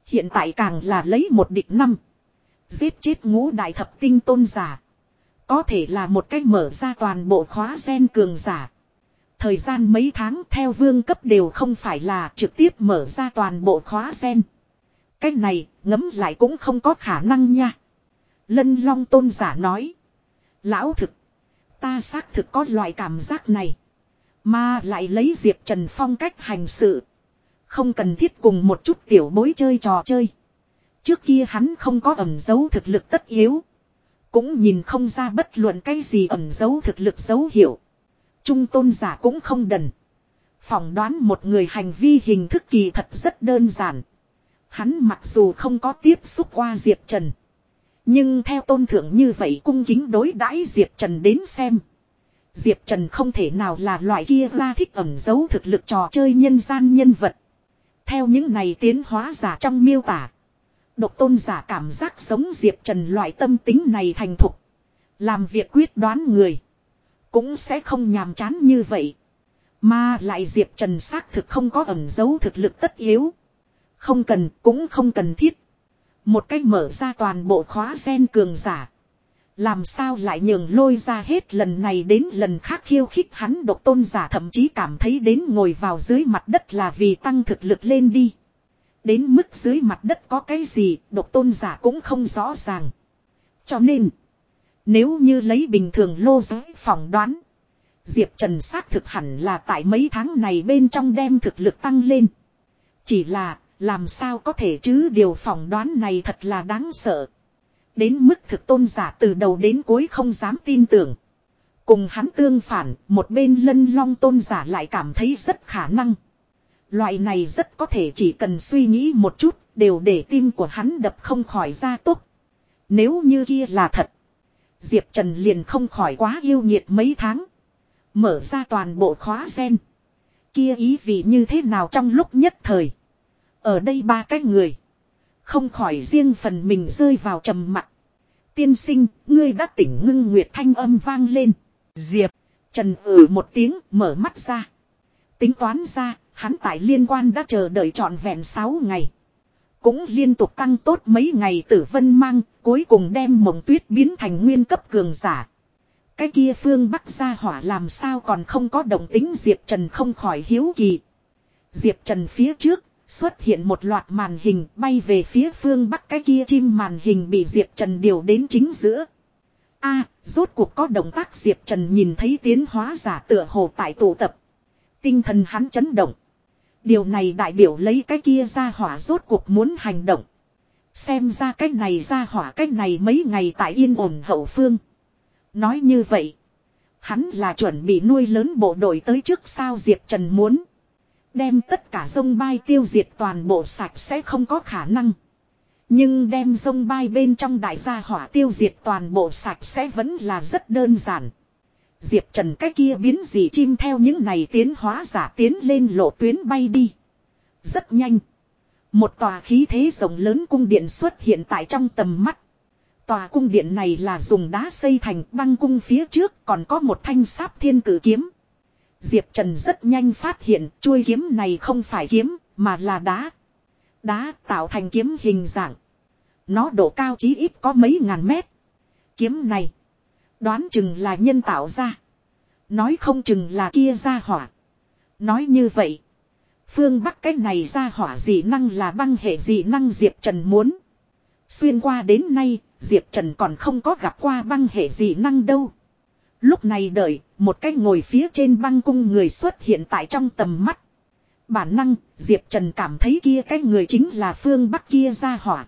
Hiện tại càng là lấy một địch năm. Giết chết ngũ đại thập tinh tôn giả. Có thể là một cách mở ra toàn bộ khóa sen cường giả. Thời gian mấy tháng theo vương cấp đều không phải là trực tiếp mở ra toàn bộ khóa sen Cách này ngấm lại cũng không có khả năng nha. Lân long tôn giả nói. Lão thực. Ta xác thực có loại cảm giác này. Mà lại lấy Diệp Trần Phong cách hành sự. Không cần thiết cùng một chút tiểu bối chơi trò chơi. Trước kia hắn không có ẩn dấu thực lực tất yếu. Cũng nhìn không ra bất luận cái gì ẩn dấu thực lực dấu hiệu. Trung tôn giả cũng không đần. Phỏng đoán một người hành vi hình thức kỳ thật rất đơn giản. Hắn mặc dù không có tiếp xúc qua Diệp Trần. Nhưng theo tôn thượng như vậy cung kính đối đãi Diệp Trần đến xem. Diệp Trần không thể nào là loại kia ra thích ẩn giấu thực lực trò chơi nhân gian nhân vật. Theo những này tiến hóa giả trong miêu tả. Độc tôn giả cảm giác sống Diệp Trần loại tâm tính này thành thục. Làm việc quyết đoán người. Cũng sẽ không nhàm chán như vậy. Mà lại Diệp Trần xác thực không có ẩn giấu thực lực tất yếu. Không cần, cũng không cần thiết. Một cách mở ra toàn bộ khóa sen cường giả. Làm sao lại nhường lôi ra hết lần này đến lần khác khiêu khích hắn độc tôn giả thậm chí cảm thấy đến ngồi vào dưới mặt đất là vì tăng thực lực lên đi. Đến mức dưới mặt đất có cái gì độc tôn giả cũng không rõ ràng. Cho nên, nếu như lấy bình thường lô giới phỏng đoán, Diệp Trần xác thực hẳn là tại mấy tháng này bên trong đem thực lực tăng lên. Chỉ là, làm sao có thể chứ điều phỏng đoán này thật là đáng sợ. Đến mức thực tôn giả từ đầu đến cuối không dám tin tưởng. Cùng hắn tương phản, một bên lân long tôn giả lại cảm thấy rất khả năng. Loại này rất có thể chỉ cần suy nghĩ một chút, đều để tim của hắn đập không khỏi ra tốt. Nếu như kia là thật, Diệp Trần liền không khỏi quá yêu nhiệt mấy tháng. Mở ra toàn bộ khóa sen. Kia ý vị như thế nào trong lúc nhất thời. Ở đây ba cái người. Không khỏi riêng phần mình rơi vào trầm mặc. Tiên sinh, ngươi đã tỉnh ngưng nguyệt thanh âm vang lên. Diệp, Trần ử một tiếng, mở mắt ra. Tính toán ra, hắn tại liên quan đã chờ đợi trọn vẹn 6 ngày. Cũng liên tục tăng tốt mấy ngày tử vân mang, cuối cùng đem mộng tuyết biến thành nguyên cấp cường giả. Cái kia phương bắc gia hỏa làm sao còn không có động tính Diệp Trần không khỏi hiếu kỳ. Diệp Trần phía trước, Xuất hiện một loạt màn hình bay về phía phương bắc cái kia chim màn hình bị Diệp Trần điều đến chính giữa. a, rốt cuộc có động tác Diệp Trần nhìn thấy tiến hóa giả tựa hồ tại tụ tập. Tinh thần hắn chấn động. Điều này đại biểu lấy cái kia ra hỏa rốt cuộc muốn hành động. Xem ra cái này ra hỏa, cái này mấy ngày tại yên ổn hậu phương. Nói như vậy. Hắn là chuẩn bị nuôi lớn bộ đội tới trước sao Diệp Trần muốn. Đem tất cả sông bay tiêu diệt toàn bộ sạch sẽ không có khả năng. Nhưng đem sông bay bên trong đại gia hỏa tiêu diệt toàn bộ sạch sẽ vẫn là rất đơn giản. Diệp Trần cái kia biến dị chim theo những này tiến hóa giả tiến lên lộ tuyến bay đi. Rất nhanh. Một tòa khí thế rộng lớn cung điện xuất hiện tại trong tầm mắt. Tòa cung điện này là dùng đá xây thành băng cung phía trước, còn có một thanh sáp thiên cử kiếm. Diệp Trần rất nhanh phát hiện chuôi kiếm này không phải kiếm, mà là đá. Đá tạo thành kiếm hình dạng. Nó độ cao chí ít có mấy ngàn mét. Kiếm này, đoán chừng là nhân tạo ra. Nói không chừng là kia ra hỏa. Nói như vậy, phương Bắc cái này ra hỏa dị năng là băng hệ dị năng Diệp Trần muốn. Xuyên qua đến nay, Diệp Trần còn không có gặp qua băng hệ dị năng đâu. Lúc này đợi, một cái ngồi phía trên băng cung người xuất hiện tại trong tầm mắt. Bản năng, Diệp Trần cảm thấy kia cái người chính là phương Bắc kia ra hỏa.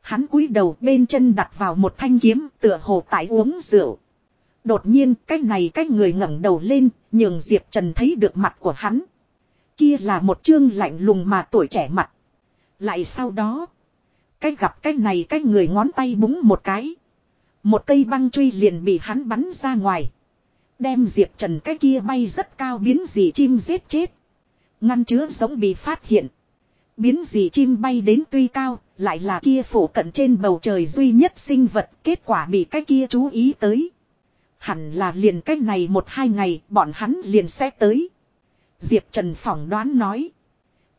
Hắn cúi đầu bên chân đặt vào một thanh kiếm tựa hồ tại uống rượu. Đột nhiên cái này cái người ngẩng đầu lên, nhường Diệp Trần thấy được mặt của hắn. Kia là một chương lạnh lùng mà tuổi trẻ mặt. Lại sau đó, cái gặp cái này cái người ngón tay búng một cái. Một cây băng truy liền bị hắn bắn ra ngoài. Đem Diệp Trần cái kia bay rất cao biến dị chim giết chết. Ngăn chứa giống bị phát hiện. Biến dị chim bay đến tuy cao, lại là kia phủ cận trên bầu trời duy nhất sinh vật, kết quả bị cái kia chú ý tới. Hẳn là liền cách này một hai ngày, bọn hắn liền sẽ tới. Diệp Trần phỏng đoán nói.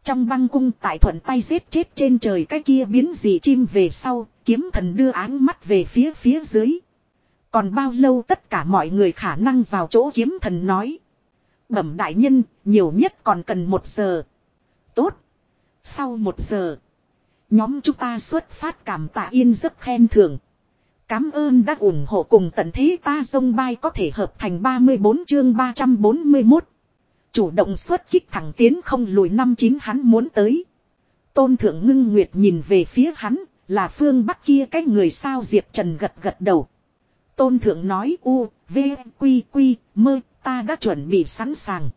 Trong băng cung tại thuận tay giết chết trên trời cái kia biến dị chim về sau, kiếm thần đưa áng mắt về phía phía dưới. Còn bao lâu tất cả mọi người khả năng vào chỗ kiếm thần nói. Bẩm đại nhân, nhiều nhất còn cần một giờ. Tốt. Sau một giờ. Nhóm chúng ta xuất phát cảm tạ yên rất khen thưởng. Cám ơn đã ủng hộ cùng tận thế ta sông bay có thể hợp thành 34 chương 341. Chủ động xuất kích thẳng tiến không lùi năm chín hắn muốn tới. Tôn thượng ngưng nguyệt nhìn về phía hắn, là phương bắc kia cái người sao Diệp Trần gật gật đầu. Tôn thượng nói u, v, quy quy, mơ, ta đã chuẩn bị sẵn sàng.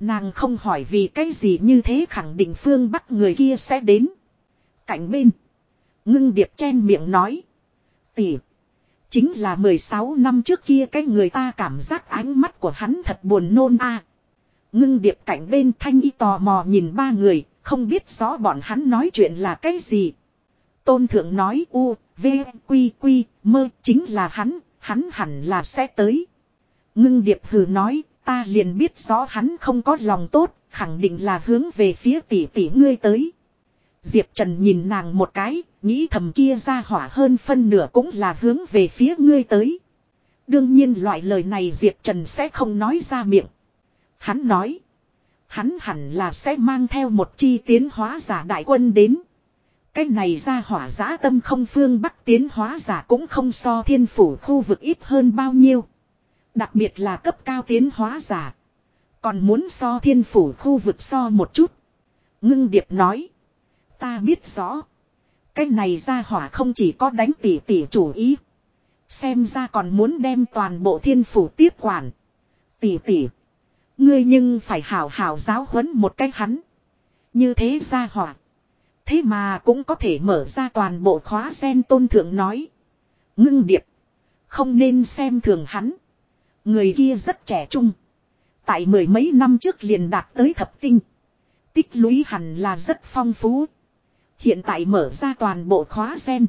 Nàng không hỏi vì cái gì như thế khẳng định phương bắc người kia sẽ đến. Cạnh bên. Ngưng điệp chen miệng nói. Tỷ. Chính là 16 năm trước kia cái người ta cảm giác ánh mắt của hắn thật buồn nôn a. Ngưng điệp cạnh bên thanh y tò mò nhìn ba người, không biết rõ bọn hắn nói chuyện là cái gì. Tôn thượng nói u, v, quy quy, mơ chính là hắn, hắn hẳn là sẽ tới. Ngưng điệp hừ nói, ta liền biết rõ hắn không có lòng tốt, khẳng định là hướng về phía tỷ tỷ ngươi tới. Diệp Trần nhìn nàng một cái, nghĩ thầm kia ra hỏa hơn phân nửa cũng là hướng về phía ngươi tới. Đương nhiên loại lời này Diệp Trần sẽ không nói ra miệng. Hắn nói. Hắn hẳn là sẽ mang theo một chi tiến hóa giả đại quân đến. Cái này ra hỏa giã tâm không phương bắc tiến hóa giả cũng không so thiên phủ khu vực ít hơn bao nhiêu. Đặc biệt là cấp cao tiến hóa giả. Còn muốn so thiên phủ khu vực so một chút. Ngưng điệp nói. Ta biết rõ. Cái này ra hỏa không chỉ có đánh tỉ tỉ chủ ý. Xem ra còn muốn đem toàn bộ thiên phủ tiếp quản. Tỉ tỉ. Ngươi nhưng phải hảo hảo giáo huấn một cách hắn. Như thế ra hỏa. Thế mà cũng có thể mở ra toàn bộ khóa sen tôn thượng nói. Ngưng điệp. Không nên xem thường hắn. Người kia rất trẻ trung. Tại mười mấy năm trước liền đạt tới thập tinh. Tích lũy hẳn là rất phong phú. Hiện tại mở ra toàn bộ khóa sen.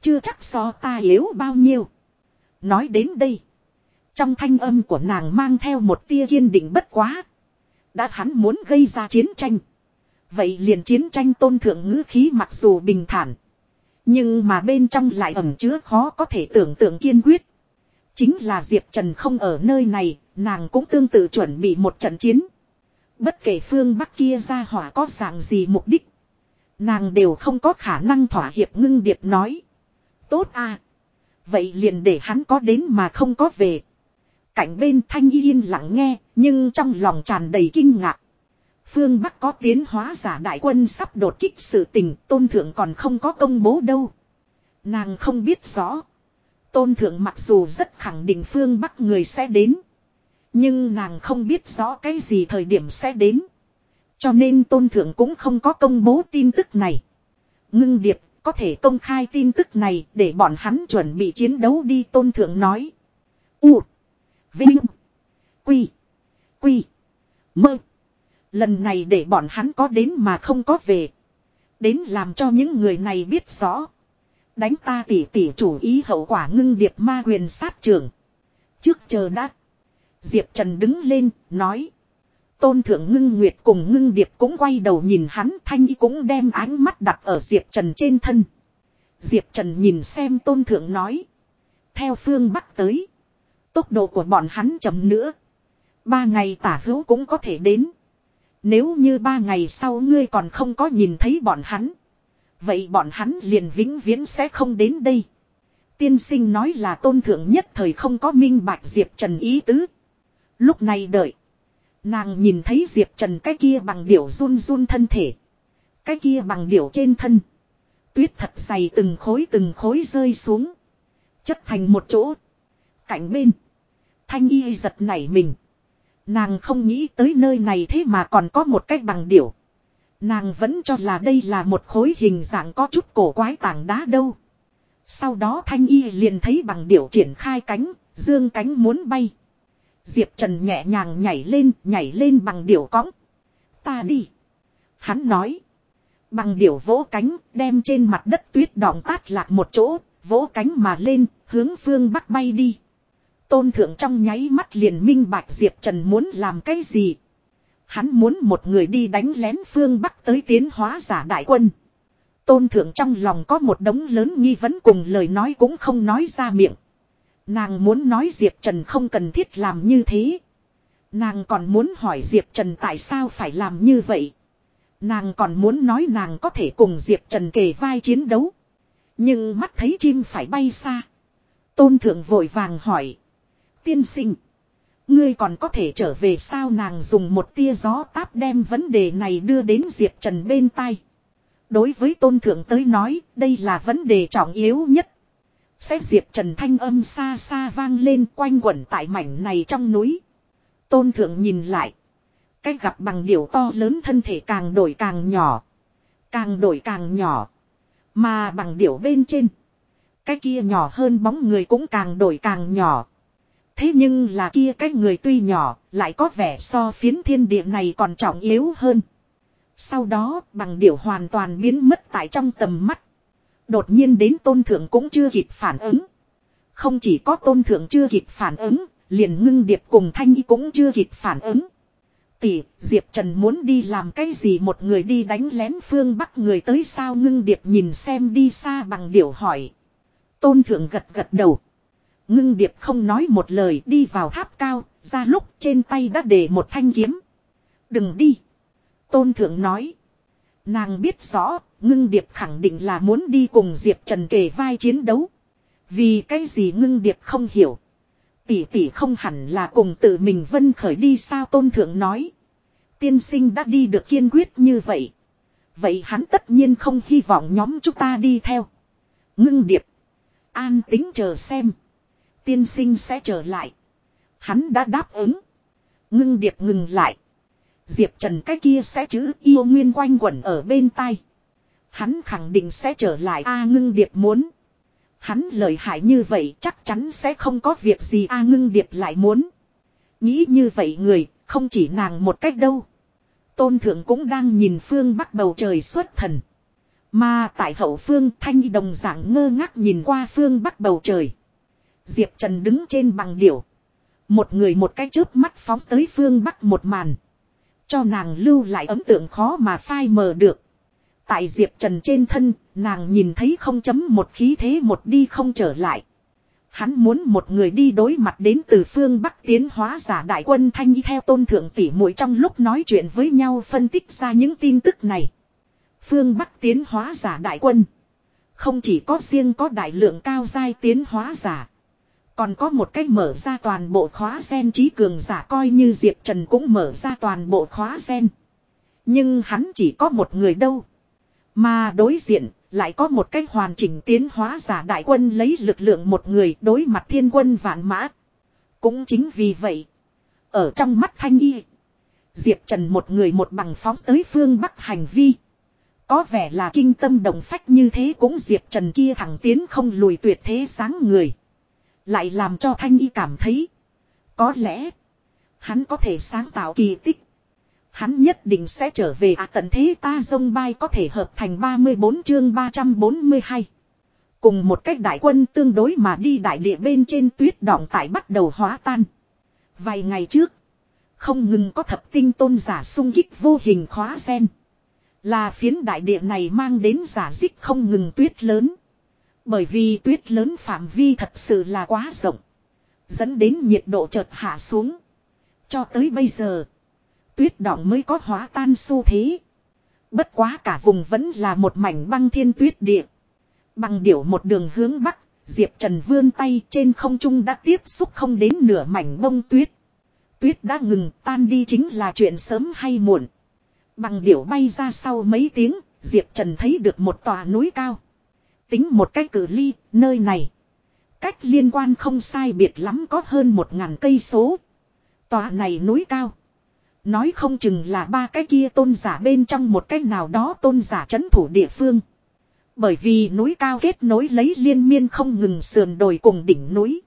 Chưa chắc so ta yếu bao nhiêu. Nói đến đây. Trong thanh âm của nàng mang theo một tia kiên định bất quá. Đã hắn muốn gây ra chiến tranh. Vậy liền chiến tranh tôn thượng ngữ khí mặc dù bình thản. Nhưng mà bên trong lại ẩm chứa khó có thể tưởng tượng kiên quyết. Chính là Diệp Trần không ở nơi này, nàng cũng tương tự chuẩn bị một trận chiến. Bất kể phương Bắc kia ra hỏa có dạng gì mục đích. Nàng đều không có khả năng thỏa hiệp ngưng điệp nói. Tốt à. Vậy liền để hắn có đến mà không có về. Cảnh bên thanh yên lặng nghe, nhưng trong lòng tràn đầy kinh ngạc. Phương Bắc có tiến hóa giả đại quân sắp đột kích sự tình, tôn thượng còn không có công bố đâu. Nàng không biết rõ. Tôn thượng mặc dù rất khẳng định phương Bắc người sẽ đến. Nhưng nàng không biết rõ cái gì thời điểm sẽ đến. Cho nên tôn thượng cũng không có công bố tin tức này. Ngưng điệp có thể công khai tin tức này để bọn hắn chuẩn bị chiến đấu đi tôn thượng nói. U. Vinh. Quy. Quy. Mơ. Lần này để bọn hắn có đến mà không có về. Đến làm cho những người này biết rõ. Đánh ta tỉ tỉ chủ ý hậu quả ngưng điệp ma quyền sát trường. Trước chờ đã. Diệp Trần đứng lên, nói. Tôn thượng ngưng nguyệt cùng ngưng điệp cũng quay đầu nhìn hắn thanh y cũng đem ánh mắt đặt ở Diệp Trần trên thân. Diệp Trần nhìn xem tôn thượng nói. Theo phương bắc tới. Tốc độ của bọn hắn chậm nữa. Ba ngày tả hữu cũng có thể đến. Nếu như ba ngày sau ngươi còn không có nhìn thấy bọn hắn. Vậy bọn hắn liền vĩnh viễn sẽ không đến đây. Tiên sinh nói là tôn thượng nhất thời không có minh bạch Diệp Trần ý tứ. Lúc này đợi. Nàng nhìn thấy Diệp Trần cái kia bằng điểu run run thân thể. Cái kia bằng điểu trên thân. Tuyết thật dày từng khối từng khối rơi xuống. Chất thành một chỗ. Cạnh bên. Thanh y giật nảy mình. Nàng không nghĩ tới nơi này thế mà còn có một cái bằng điểu. Nàng vẫn cho là đây là một khối hình dạng có chút cổ quái tảng đá đâu. Sau đó thanh y liền thấy bằng điểu triển khai cánh, dương cánh muốn bay. Diệp Trần nhẹ nhàng nhảy lên, nhảy lên bằng điểu cõng. Ta đi. Hắn nói. Bằng điểu vỗ cánh, đem trên mặt đất tuyết đọng tát lạc một chỗ, vỗ cánh mà lên, hướng phương bắc bay đi. Tôn thượng trong nháy mắt liền minh bạch Diệp Trần muốn làm cái gì. Hắn muốn một người đi đánh lén phương bắc tới tiến hóa giả đại quân. Tôn thượng trong lòng có một đống lớn nghi vấn cùng lời nói cũng không nói ra miệng. Nàng muốn nói Diệp Trần không cần thiết làm như thế. Nàng còn muốn hỏi Diệp Trần tại sao phải làm như vậy. Nàng còn muốn nói nàng có thể cùng Diệp Trần kề vai chiến đấu. Nhưng mắt thấy chim phải bay xa. Tôn thượng vội vàng hỏi. Tiên sinh. Ngươi còn có thể trở về sao nàng dùng một tia gió táp đem vấn đề này đưa đến Diệp Trần bên tai. Đối với tôn thượng tới nói, đây là vấn đề trọng yếu nhất. Sẽ Diệp Trần thanh âm xa xa vang lên quanh quẩn tại mảnh này trong núi. Tôn thượng nhìn lại. Cách gặp bằng điều to lớn thân thể càng đổi càng nhỏ. Càng đổi càng nhỏ. Mà bằng điểu bên trên. Cái kia nhỏ hơn bóng người cũng càng đổi càng nhỏ. Thế nhưng là kia cái người tuy nhỏ, lại có vẻ so phiến thiên địa này còn trọng yếu hơn. Sau đó, bằng điểu hoàn toàn biến mất tại trong tầm mắt. Đột nhiên đến tôn thượng cũng chưa kịp phản ứng. Không chỉ có tôn thượng chưa kịp phản ứng, liền ngưng điệp cùng thanh y cũng chưa kịp phản ứng. Tỷ, Diệp Trần muốn đi làm cái gì một người đi đánh lén phương bắc người tới sao ngưng điệp nhìn xem đi xa bằng điểu hỏi. Tôn thượng gật gật đầu. Ngưng điệp không nói một lời đi vào tháp cao, ra lúc trên tay đã để một thanh kiếm. Đừng đi. Tôn thượng nói. Nàng biết rõ, ngưng điệp khẳng định là muốn đi cùng Diệp Trần kể vai chiến đấu. Vì cái gì ngưng điệp không hiểu. Tỷ tỷ không hẳn là cùng tự mình vân khởi đi sao tôn thượng nói. Tiên sinh đã đi được kiên quyết như vậy. Vậy hắn tất nhiên không hy vọng nhóm chúng ta đi theo. Ngưng điệp. An tính chờ xem. Tiên sinh sẽ trở lại. Hắn đã đáp ứng. Ngưng điệp ngừng lại. Diệp Trần cái kia sẽ chữ yêu nguyên quanh quẩn ở bên tai. Hắn khẳng định sẽ trở lại A ngưng điệp muốn. Hắn lợi hại như vậy chắc chắn sẽ không có việc gì A ngưng điệp lại muốn. Nghĩ như vậy người, không chỉ nàng một cách đâu. Tôn thượng cũng đang nhìn phương bắc bầu trời xuất thần. Mà tại hậu phương thanh đồng dạng ngơ ngác nhìn qua phương bắc bầu trời. Diệp Trần đứng trên bằng điểu. Một người một cái chớp mắt phóng tới phương bắc một màn. Cho nàng lưu lại ấn tượng khó mà phai mờ được. Tại Diệp Trần trên thân, nàng nhìn thấy không chấm một khí thế một đi không trở lại. Hắn muốn một người đi đối mặt đến từ phương Bắc tiến hóa giả đại quân thanh y theo tôn thượng tỷ muội trong lúc nói chuyện với nhau phân tích ra những tin tức này. Phương Bắc tiến hóa giả đại quân. Không chỉ có riêng có đại lượng cao giai tiến hóa giả. Còn có một cách mở ra toàn bộ khóa sen trí cường giả coi như Diệp Trần cũng mở ra toàn bộ khóa sen. Nhưng hắn chỉ có một người đâu. Mà đối diện, lại có một cách hoàn chỉnh tiến hóa giả đại quân lấy lực lượng một người đối mặt thiên quân vạn mã. Cũng chính vì vậy. Ở trong mắt thanh y. Diệp Trần một người một bằng phóng tới phương Bắc hành vi. Có vẻ là kinh tâm đồng phách như thế cũng Diệp Trần kia thẳng tiến không lùi tuyệt thế sáng người. Lại làm cho Thanh Y cảm thấy. Có lẽ. Hắn có thể sáng tạo kỳ tích. Hắn nhất định sẽ trở về à tận thế ta dông bay có thể hợp thành 34 chương 342. Cùng một cách đại quân tương đối mà đi đại địa bên trên tuyết đọng tại bắt đầu hóa tan. Vài ngày trước. Không ngừng có thập tinh tôn giả sung kích vô hình khóa sen. Là phiến đại địa này mang đến giả dích không ngừng tuyết lớn. Bởi vì tuyết lớn phạm vi thật sự là quá rộng. Dẫn đến nhiệt độ chợt hạ xuống. Cho tới bây giờ. Tuyết đỏng mới có hóa tan xu thế. Bất quá cả vùng vẫn là một mảnh băng thiên tuyết địa. Bằng điểu một đường hướng bắc, Diệp Trần vươn tay trên không trung đã tiếp xúc không đến nửa mảnh bông tuyết. Tuyết đã ngừng tan đi chính là chuyện sớm hay muộn. Bằng điểu bay ra sau mấy tiếng, Diệp Trần thấy được một tòa núi cao. Tính một cách cử ly, nơi này. Cách liên quan không sai biệt lắm có hơn một ngàn cây số. Tòa này núi cao. Nói không chừng là ba cái kia tôn giả bên trong một cách nào đó tôn giả chấn thủ địa phương. Bởi vì núi cao kết nối lấy liên miên không ngừng sườn đồi cùng đỉnh núi.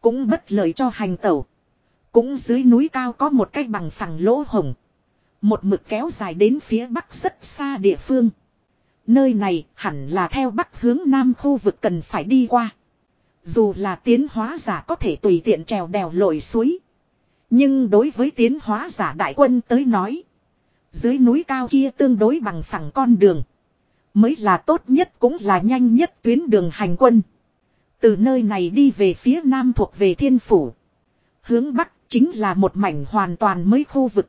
Cũng bất lợi cho hành tẩu. Cũng dưới núi cao có một cái bằng phẳng lỗ hồng. Một mực kéo dài đến phía bắc rất xa địa phương. Nơi này hẳn là theo bắc hướng nam khu vực cần phải đi qua. Dù là tiến hóa giả có thể tùy tiện trèo đèo lội suối. Nhưng đối với tiến hóa giả đại quân tới nói. Dưới núi cao kia tương đối bằng phẳng con đường. Mới là tốt nhất cũng là nhanh nhất tuyến đường hành quân. Từ nơi này đi về phía nam thuộc về thiên phủ. Hướng bắc chính là một mảnh hoàn toàn mới khu vực.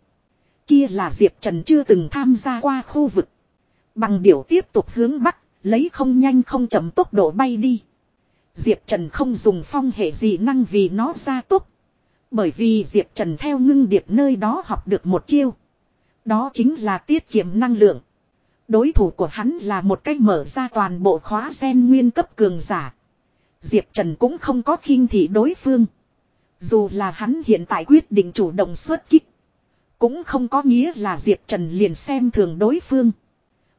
Kia là Diệp Trần chưa từng tham gia qua khu vực. Bằng điểu tiếp tục hướng bắc, lấy không nhanh không chậm tốc độ bay đi. Diệp Trần không dùng phong hệ gì năng vì nó ra tốc. Bởi vì Diệp Trần theo ngưng điệp nơi đó học được một chiêu. Đó chính là tiết kiệm năng lượng. Đối thủ của hắn là một cách mở ra toàn bộ khóa sen nguyên cấp cường giả. Diệp Trần cũng không có khinh thị đối phương. Dù là hắn hiện tại quyết định chủ động xuất kích. Cũng không có nghĩa là Diệp Trần liền xem thường đối phương.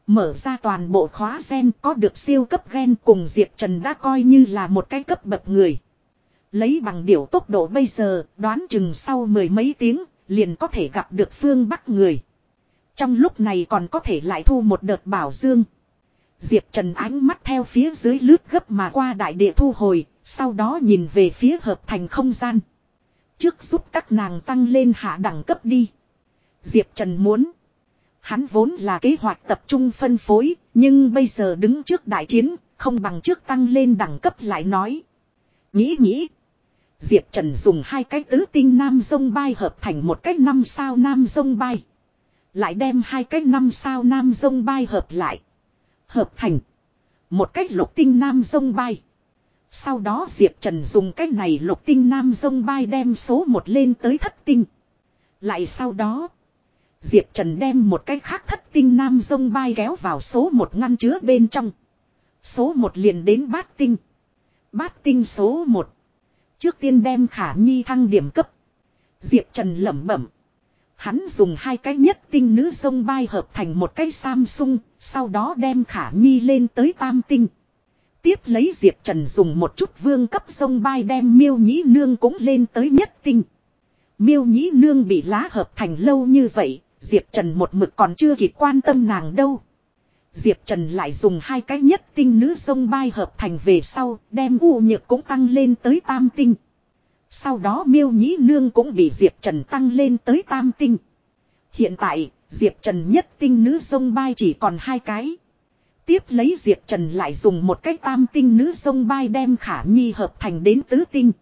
Mở ra toàn bộ khóa gen có được siêu cấp gen cùng Diệp Trần đã coi như là một cái cấp bậc người. Lấy bằng điểu tốc độ bây giờ, đoán chừng sau mười mấy tiếng, liền có thể gặp được phương Bắc người. Trong lúc này còn có thể lại thu một đợt bảo dương. Diệp Trần ánh mắt theo phía dưới lướt gấp mà qua đại địa thu hồi, sau đó nhìn về phía hợp thành không gian. Trước giúp các nàng tăng lên hạ đẳng cấp đi. Diệp Trần muốn. Hắn vốn là kế hoạch tập trung phân phối, nhưng bây giờ đứng trước đại chiến, không bằng trước tăng lên đẳng cấp lại nói. Nghĩ nghĩ. Diệp Trần dùng hai cái tứ tinh nam sông bay hợp thành một cái năm sao nam sông bay. Lại đem hai cái năm sao nam sông bay hợp lại. Hợp thành. Một cách lục tinh nam sông bay. Sau đó Diệp Trần dùng cách này lục tinh nam sông bay đem số một lên tới thất tinh. Lại sau đó. Diệp Trần đem một cái khác thất tinh nam sông bay kéo vào số một ngăn chứa bên trong. Số một liền đến bát tinh. Bát tinh số một. Trước tiên đem khả nhi thăng điểm cấp. Diệp Trần lẩm bẩm. Hắn dùng hai cái nhất tinh nữ sông bay hợp thành một cái Samsung, sau đó đem khả nhi lên tới tam tinh. Tiếp lấy Diệp Trần dùng một chút vương cấp sông bay đem miêu nhĩ nương cũng lên tới nhất tinh. Miêu nhĩ nương bị lá hợp thành lâu như vậy, Diệp Trần một mực còn chưa kịp quan tâm nàng đâu. Diệp Trần lại dùng hai cái nhất tinh nữ sông bay hợp thành về sau, đem u nhược cũng tăng lên tới tam tinh. Sau đó miêu nhĩ nương cũng bị Diệp Trần tăng lên tới tam tinh. Hiện tại, Diệp Trần nhất tinh nữ sông bay chỉ còn hai cái. Tiếp lấy Diệp Trần lại dùng một cái tam tinh nữ sông bay đem khả nhi hợp thành đến tứ tinh.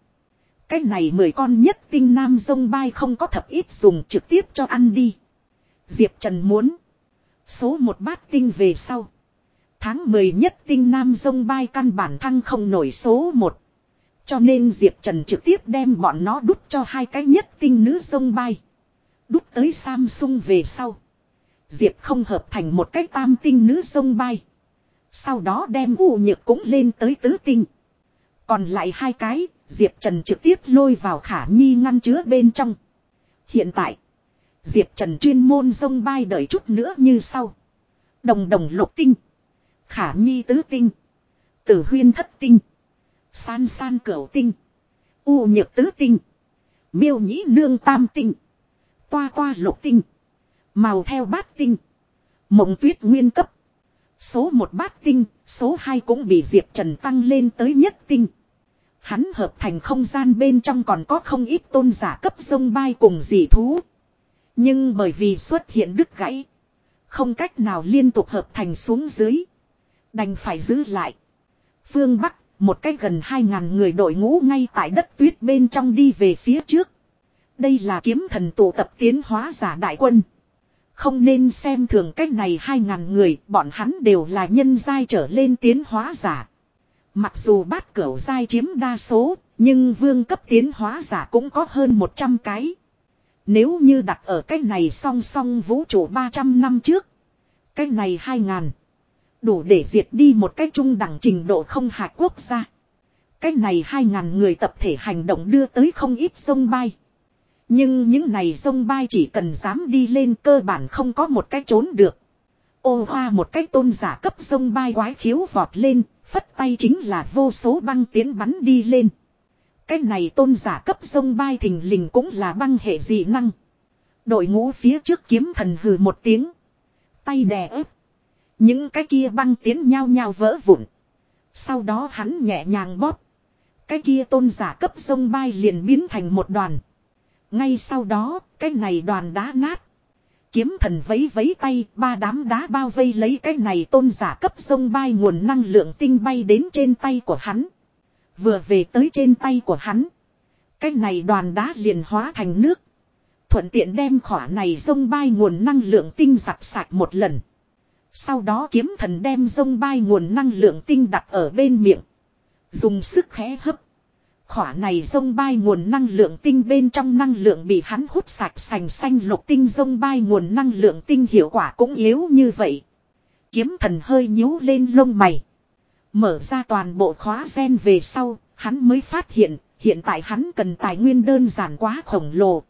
Cái này mười con nhất tinh nam sông bay không có thập ít dùng trực tiếp cho ăn đi. Diệp Trần muốn. Số một bát tinh về sau. Tháng 10 nhất tinh nam Dông bay căn bản thăng không nổi số 1. Cho nên Diệp Trần trực tiếp đem bọn nó đút cho hai cái nhất tinh nữ sông bay. Đút tới Samsung về sau. Diệp không hợp thành một cái tam tinh nữ sông bay. Sau đó đem u nhược cũng lên tới tứ tinh. Còn lại hai cái, Diệp Trần trực tiếp lôi vào khả nhi ngăn chứa bên trong. Hiện tại, Diệp Trần chuyên môn sông bay đợi chút nữa như sau. Đồng đồng lục tinh. Khả nhi tứ tinh. Tử huyên thất tinh. San san cửu tinh. U nhược tứ tinh. Miêu nhĩ nương tam tinh. Toa toa lục tinh. Màu theo bát tinh. Mộng tuyết nguyên cấp. Số một bát tinh, số hai cũng bị Diệp Trần tăng lên tới nhất tinh. Hắn hợp thành không gian bên trong còn có không ít tôn giả cấp sông bay cùng dị thú. Nhưng bởi vì xuất hiện đứt gãy. Không cách nào liên tục hợp thành xuống dưới. Đành phải giữ lại. Phương Bắc, một cách gần 2.000 người đội ngũ ngay tại đất tuyết bên trong đi về phía trước. Đây là kiếm thần tụ tập tiến hóa giả đại quân. Không nên xem thường cách này 2.000 người, bọn hắn đều là nhân giai trở lên tiến hóa giả. Mặc dù bát cửu giai chiếm đa số, nhưng vương cấp tiến hóa giả cũng có hơn 100 cái. Nếu như đặt ở cái này song song vũ trụ 300 năm trước. Cái này 2000. Đủ để diệt đi một cái trung đẳng trình độ không hạt quốc gia. Cái này 2000 người tập thể hành động đưa tới không ít sông bay. Nhưng những này sông bay chỉ cần dám đi lên cơ bản không có một cái trốn được. Ô hoa một cái tôn giả cấp sông bay quái khiếu vọt lên, phất tay chính là vô số băng tiến bắn đi lên. Cái này tôn giả cấp sông bay thình lình cũng là băng hệ dị năng. Đội ngũ phía trước kiếm thần hừ một tiếng. Tay đè ép. Những cái kia băng tiến nhau nhau vỡ vụn. Sau đó hắn nhẹ nhàng bóp. Cái kia tôn giả cấp sông bay liền biến thành một đoàn. Ngay sau đó, cái này đoàn đá nát. Kiếm thần vấy vấy tay, ba đám đá bao vây lấy cái này tôn giả cấp sông bay nguồn năng lượng tinh bay đến trên tay của hắn. Vừa về tới trên tay của hắn. Cái này đoàn đá liền hóa thành nước. Thuận tiện đem khỏa này sông bay nguồn năng lượng tinh giặt sạch một lần. Sau đó kiếm thần đem sông bay nguồn năng lượng tinh đặt ở bên miệng. Dùng sức khẽ hấp. Khỏa này sông bay nguồn năng lượng tinh bên trong năng lượng bị hắn hút sạch sành xanh lục tinh sông bay nguồn năng lượng tinh hiệu quả cũng yếu như vậy. Kiếm thần hơi nhíu lên lông mày. Mở ra toàn bộ khóa gen về sau, hắn mới phát hiện, hiện tại hắn cần tài nguyên đơn giản quá khổng lồ.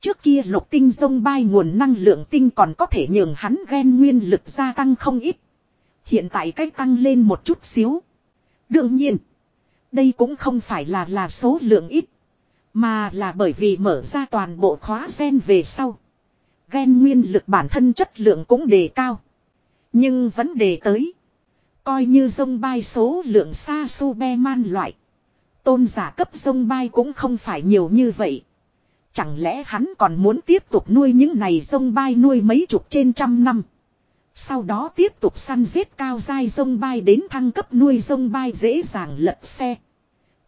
Trước kia lục tinh sông bay nguồn năng lượng tinh còn có thể nhường hắn gen nguyên lực gia tăng không ít. Hiện tại cách tăng lên một chút xíu. Đương nhiên. Đây cũng không phải là là số lượng ít. Mà là bởi vì mở ra toàn bộ khóa gen về sau. Gen nguyên lực bản thân chất lượng cũng đề cao. Nhưng vấn đề tới. Coi như dông bay số lượng xa su be man loại. Tôn giả cấp dông bay cũng không phải nhiều như vậy. Chẳng lẽ hắn còn muốn tiếp tục nuôi những này dông bay nuôi mấy chục trên trăm năm. Sau đó tiếp tục săn giết cao dai dông bay đến thăng cấp nuôi dông bay dễ dàng lật xe.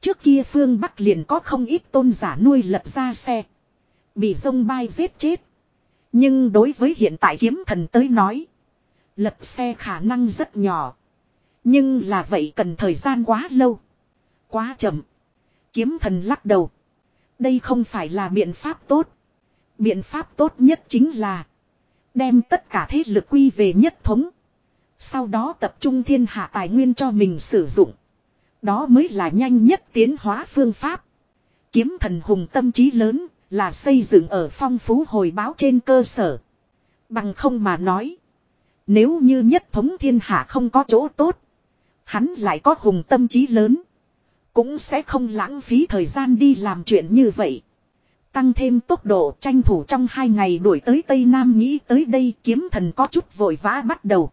Trước kia phương Bắc liền có không ít tôn giả nuôi lật ra xe. Bị dông bay giết chết. Nhưng đối với hiện tại kiếm thần tới nói. Lật xe khả năng rất nhỏ. Nhưng là vậy cần thời gian quá lâu. Quá chậm. Kiếm thần lắc đầu. Đây không phải là biện pháp tốt. Biện pháp tốt nhất chính là. Đem tất cả thế lực quy về nhất thống. Sau đó tập trung thiên hạ tài nguyên cho mình sử dụng. Đó mới là nhanh nhất tiến hóa phương pháp. Kiếm thần hùng tâm trí lớn là xây dựng ở phong phú hồi báo trên cơ sở. Bằng không mà nói. Nếu như nhất thống thiên hạ không có chỗ tốt. Hắn lại có hùng tâm trí lớn. Cũng sẽ không lãng phí thời gian đi làm chuyện như vậy. Tăng thêm tốc độ tranh thủ trong hai ngày đuổi tới Tây Nam nghĩ tới đây kiếm thần có chút vội vã bắt đầu.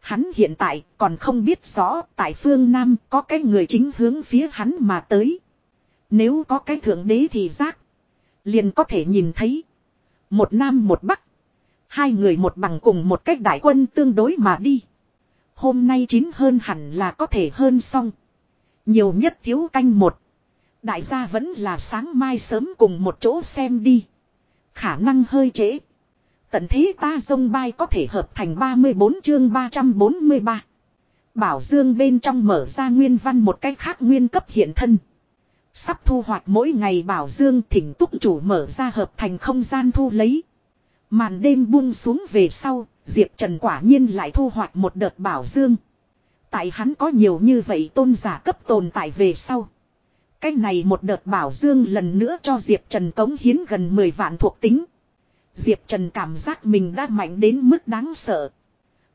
Hắn hiện tại còn không biết rõ tại phương Nam có cái người chính hướng phía hắn mà tới. Nếu có cái thượng đế thì giác. Liền có thể nhìn thấy. Một Nam một Bắc. Hai người một bằng cùng một cách đại quân tương đối mà đi. Hôm nay chín hơn hẳn là có thể hơn xong. Nhiều nhất thiếu canh một. Đại gia vẫn là sáng mai sớm cùng một chỗ xem đi. Khả năng hơi trễ. Tận thế ta sông bay có thể hợp thành 34 chương 343. Bảo Dương bên trong mở ra nguyên văn một cách khác nguyên cấp hiện thân. Sắp thu hoạch mỗi ngày Bảo Dương thỉnh túc chủ mở ra hợp thành không gian thu lấy. Màn đêm buông xuống về sau, Diệp Trần quả nhiên lại thu hoạch một đợt Bảo Dương. Tại hắn có nhiều như vậy tôn giả cấp tồn tại về sau. Cách này một đợt Bảo Dương lần nữa cho Diệp Trần cống hiến gần 10 vạn thuộc tính. Diệp Trần cảm giác mình đã mạnh đến mức đáng sợ.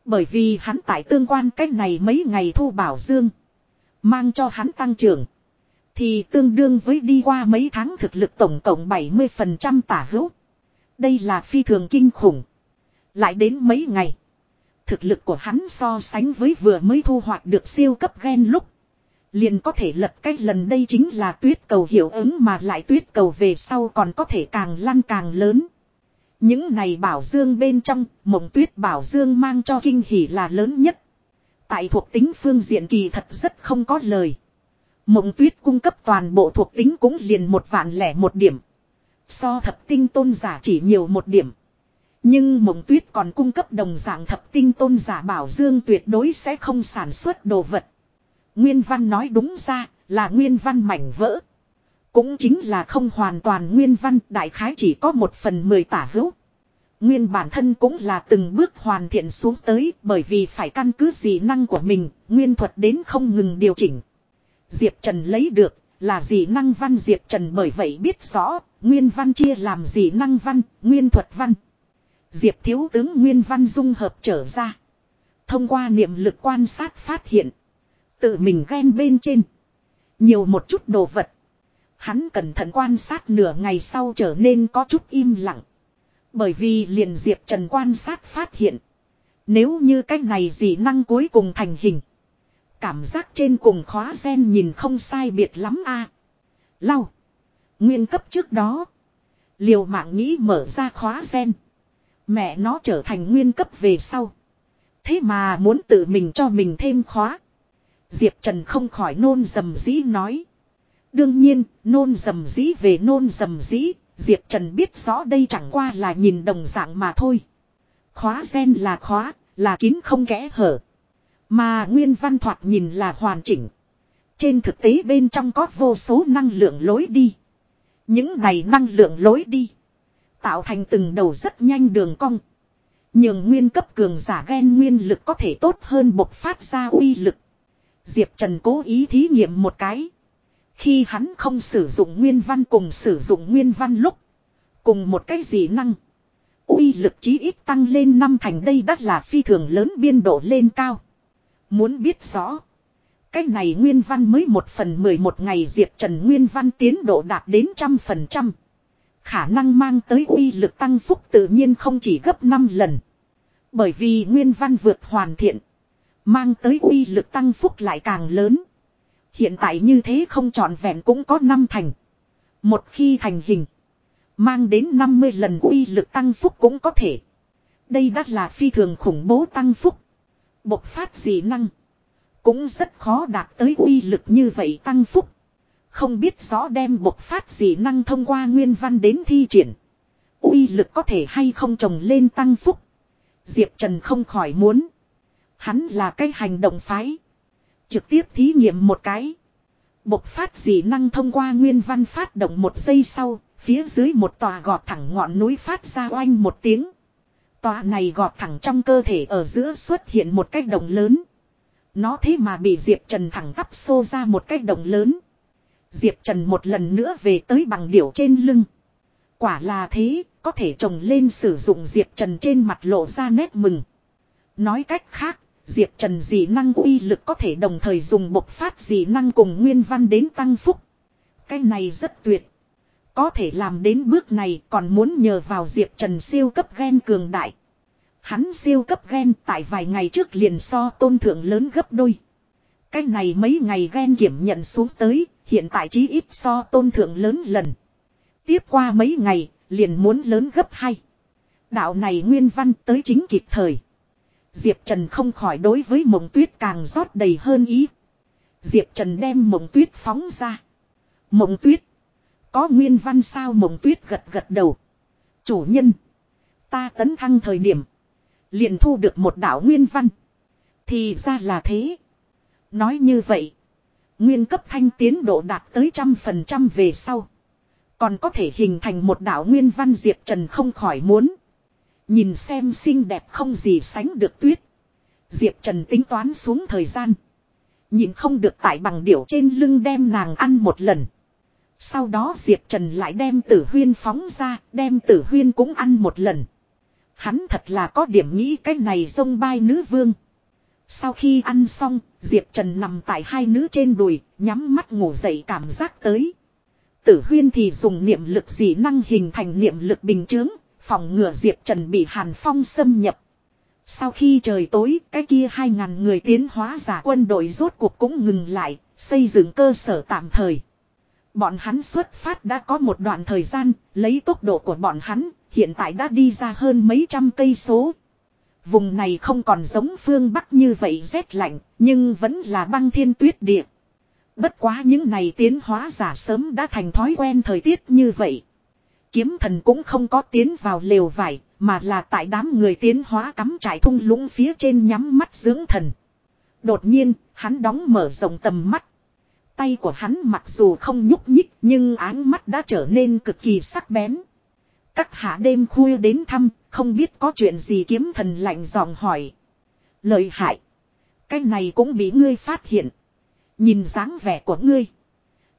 Bởi vì hắn tại tương quan cách này mấy ngày thu bảo dương. Mang cho hắn tăng trưởng. Thì tương đương với đi qua mấy tháng thực lực tổng cộng 70% tả hữu. Đây là phi thường kinh khủng. Lại đến mấy ngày. Thực lực của hắn so sánh với vừa mới thu hoạch được siêu cấp gen lúc. Liền có thể lật cách lần đây chính là tuyết cầu hiệu ứng mà lại tuyết cầu về sau còn có thể càng lăn càng lớn. Những này bảo dương bên trong, mộng tuyết bảo dương mang cho kinh hỉ là lớn nhất. Tại thuộc tính phương diện kỳ thật rất không có lời. Mộng tuyết cung cấp toàn bộ thuộc tính cũng liền một vạn lẻ một điểm. So thập tinh tôn giả chỉ nhiều một điểm. Nhưng mộng tuyết còn cung cấp đồng dạng thập tinh tôn giả bảo dương tuyệt đối sẽ không sản xuất đồ vật. Nguyên văn nói đúng ra là nguyên văn mảnh vỡ. Cũng chính là không hoàn toàn nguyên văn đại khái chỉ có một phần mười tả hữu. Nguyên bản thân cũng là từng bước hoàn thiện xuống tới bởi vì phải căn cứ dị năng của mình, nguyên thuật đến không ngừng điều chỉnh. Diệp Trần lấy được là dị năng văn Diệp Trần bởi vậy biết rõ, nguyên văn chia làm dị năng văn, nguyên thuật văn. Diệp thiếu tướng nguyên văn dung hợp trở ra. Thông qua niệm lực quan sát phát hiện. Tự mình ghen bên trên. Nhiều một chút đồ vật. Hắn cẩn thận quan sát nửa ngày sau trở nên có chút im lặng. Bởi vì liền Diệp Trần quan sát phát hiện. Nếu như cách này dị năng cuối cùng thành hình. Cảm giác trên cùng khóa sen nhìn không sai biệt lắm a à. Lau. Nguyên cấp trước đó. Liều mạng nghĩ mở ra khóa sen. Mẹ nó trở thành nguyên cấp về sau. Thế mà muốn tự mình cho mình thêm khóa. Diệp Trần không khỏi nôn dầm dĩ nói. Đương nhiên, nôn dầm dĩ về nôn dầm dĩ, Diệp Trần biết rõ đây chẳng qua là nhìn đồng dạng mà thôi. Khóa sen là khóa, là kín không kẽ hở. Mà nguyên văn thoạt nhìn là hoàn chỉnh. Trên thực tế bên trong có vô số năng lượng lối đi. Những này năng lượng lối đi. Tạo thành từng đầu rất nhanh đường cong. Nhưng nguyên cấp cường giả ghen nguyên lực có thể tốt hơn bộc phát ra uy lực. Diệp Trần cố ý thí nghiệm một cái. Khi hắn không sử dụng nguyên văn cùng sử dụng nguyên văn lúc. Cùng một cái gì năng. uy lực chí ít tăng lên năm thành đây đắt là phi thường lớn biên độ lên cao. Muốn biết rõ. Cái này nguyên văn mới một phần mười một ngày Diệp Trần nguyên văn tiến độ đạt đến trăm phần trăm. Khả năng mang tới uy lực tăng phúc tự nhiên không chỉ gấp 5 lần. Bởi vì nguyên văn vượt hoàn thiện. Mang tới uy lực tăng phúc lại càng lớn. Hiện tại như thế không trọn vẹn cũng có năm thành. Một khi thành hình. Mang đến 50 lần uy lực tăng phúc cũng có thể. Đây đã là phi thường khủng bố tăng phúc. Bộc phát dị năng. Cũng rất khó đạt tới uy lực như vậy tăng phúc. Không biết rõ đem bộc phát dị năng thông qua nguyên văn đến thi triển. uy lực có thể hay không trồng lên tăng phúc. Diệp Trần không khỏi muốn. Hắn là cái hành động phái. Trực tiếp thí nghiệm một cái. Bộc phát dị năng thông qua nguyên văn phát động một giây sau, phía dưới một tòa gọt thẳng ngọn núi phát ra oanh một tiếng. Tòa này gọt thẳng trong cơ thể ở giữa xuất hiện một cái động lớn. Nó thế mà bị Diệp Trần thẳng tắp xô ra một cái động lớn. Diệp Trần một lần nữa về tới bằng điểu trên lưng. Quả là thế, có thể trồng lên sử dụng Diệp Trần trên mặt lộ ra nét mừng. Nói cách khác, Diệp Trần dị năng uy lực có thể đồng thời dùng bộc phát dị năng cùng nguyên văn đến tăng phúc. Cái này rất tuyệt. Có thể làm đến bước này còn muốn nhờ vào Diệp Trần siêu cấp gen cường đại. Hắn siêu cấp gen tại vài ngày trước liền so tôn thượng lớn gấp đôi. Cái này mấy ngày gen kiểm nhận xuống tới, hiện tại chí ít so tôn thượng lớn lần. Tiếp qua mấy ngày, liền muốn lớn gấp hai. Đạo này nguyên văn tới chính kịp thời. Diệp Trần không khỏi đối với mộng tuyết càng rót đầy hơn ý. Diệp Trần đem mộng tuyết phóng ra. Mộng tuyết. Có nguyên văn sao mộng tuyết gật gật đầu. Chủ nhân. Ta tấn thăng thời điểm. Liền thu được một đạo nguyên văn. Thì ra là thế. Nói như vậy. Nguyên cấp thanh tiến độ đạt tới trăm phần trăm về sau. Còn có thể hình thành một đạo nguyên văn Diệp Trần không khỏi muốn. Nhìn xem xinh đẹp không gì sánh được tuyết. Diệp Trần tính toán xuống thời gian. Nhìn không được tại bằng điểu trên lưng đem nàng ăn một lần. Sau đó Diệp Trần lại đem tử huyên phóng ra, đem tử huyên cũng ăn một lần. Hắn thật là có điểm nghĩ cái này sông bay nữ vương. Sau khi ăn xong, Diệp Trần nằm tại hai nữ trên đùi, nhắm mắt ngủ dậy cảm giác tới. Tử huyên thì dùng niệm lực dị năng hình thành niệm lực bình chướng, phòng ngừa Diệp Trần bị hàn phong xâm nhập. Sau khi trời tối, cái kia hai ngàn người tiến hóa giả quân đội rốt cuộc cũng ngừng lại, xây dựng cơ sở tạm thời. Bọn hắn xuất phát đã có một đoạn thời gian, lấy tốc độ của bọn hắn, hiện tại đã đi ra hơn mấy trăm cây số. Vùng này không còn giống phương Bắc như vậy rét lạnh, nhưng vẫn là băng thiên tuyết địa. Bất quá những này tiến hóa giả sớm đã thành thói quen thời tiết như vậy. Kiếm thần cũng không có tiến vào lều vải, mà là tại đám người tiến hóa cắm trải thung lũng phía trên nhắm mắt dưỡng thần. Đột nhiên, hắn đóng mở rộng tầm mắt. Tay của hắn mặc dù không nhúc nhích nhưng áng mắt đã trở nên cực kỳ sắc bén. Các hạ đêm khuya đến thăm, không biết có chuyện gì kiếm thần lạnh giọng hỏi. Lợi hại. Cái này cũng bị ngươi phát hiện. Nhìn dáng vẻ của ngươi.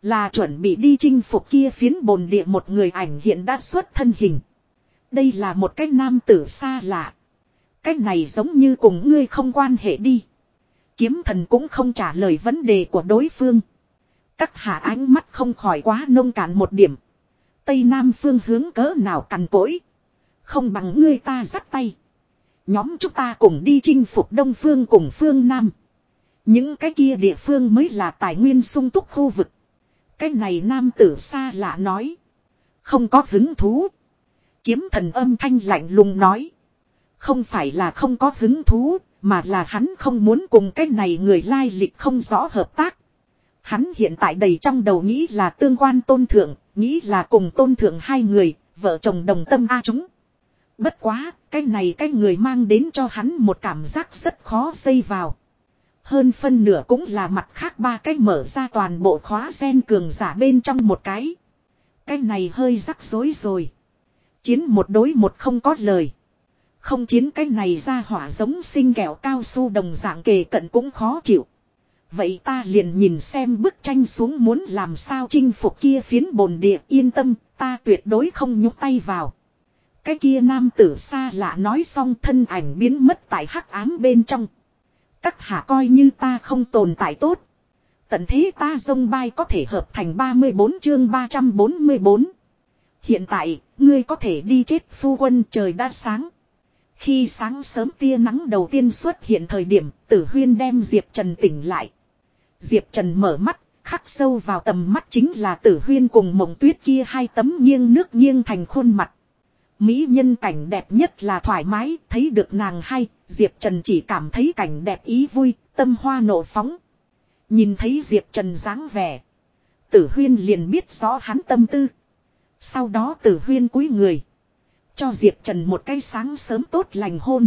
Là chuẩn bị đi chinh phục kia phiến bồn địa một người ảnh hiện đã xuất thân hình. Đây là một cái nam tử xa lạ. Cái này giống như cùng ngươi không quan hệ đi. Kiếm thần cũng không trả lời vấn đề của đối phương. Các hạ ánh mắt không khỏi quá nông cạn một điểm. Tây Nam phương hướng cỡ nào cằn cỗi. Không bằng ngươi ta dắt tay. Nhóm chúng ta cùng đi chinh phục Đông Phương cùng phương Nam. Những cái kia địa phương mới là tài nguyên sung túc khu vực. Cái này nam tử xa lạ nói. Không có hứng thú. Kiếm thần âm thanh lạnh lùng nói. Không phải là không có hứng thú, mà là hắn không muốn cùng cái này người lai lịch không rõ hợp tác. Hắn hiện tại đầy trong đầu nghĩ là tương quan tôn thượng, nghĩ là cùng tôn thượng hai người, vợ chồng đồng tâm A chúng. Bất quá, cái này cái người mang đến cho hắn một cảm giác rất khó xây vào. Hơn phân nửa cũng là mặt khác ba cái mở ra toàn bộ khóa sen cường giả bên trong một cái. Cái này hơi rắc rối rồi. Chiến một đối một không có lời. Không chiến cái này ra hỏa giống sinh kẹo cao su đồng dạng kề cận cũng khó chịu. Vậy ta liền nhìn xem bức tranh xuống muốn làm sao chinh phục kia phiến bồn địa yên tâm, ta tuyệt đối không nhúc tay vào. Cái kia nam tử xa lạ nói xong thân ảnh biến mất tại hắc ám bên trong. Các hạ coi như ta không tồn tại tốt. Tận thế ta dông bay có thể hợp thành 34 chương 344. Hiện tại, ngươi có thể đi chết phu quân trời đã sáng. Khi sáng sớm tia nắng đầu tiên xuất hiện thời điểm, tử huyên đem Diệp Trần tỉnh lại. Diệp Trần mở mắt, khắc sâu vào tầm mắt chính là tử huyên cùng mộng tuyết kia hai tấm nghiêng nước nghiêng thành khuôn mặt. Mỹ nhân cảnh đẹp nhất là thoải mái, thấy được nàng hay, Diệp Trần chỉ cảm thấy cảnh đẹp ý vui, tâm hoa nổ phóng. Nhìn thấy Diệp Trần dáng vẻ. Tử huyên liền biết rõ hắn tâm tư. Sau đó tử huyên cúi người. Cho Diệp Trần một cái sáng sớm tốt lành hôn.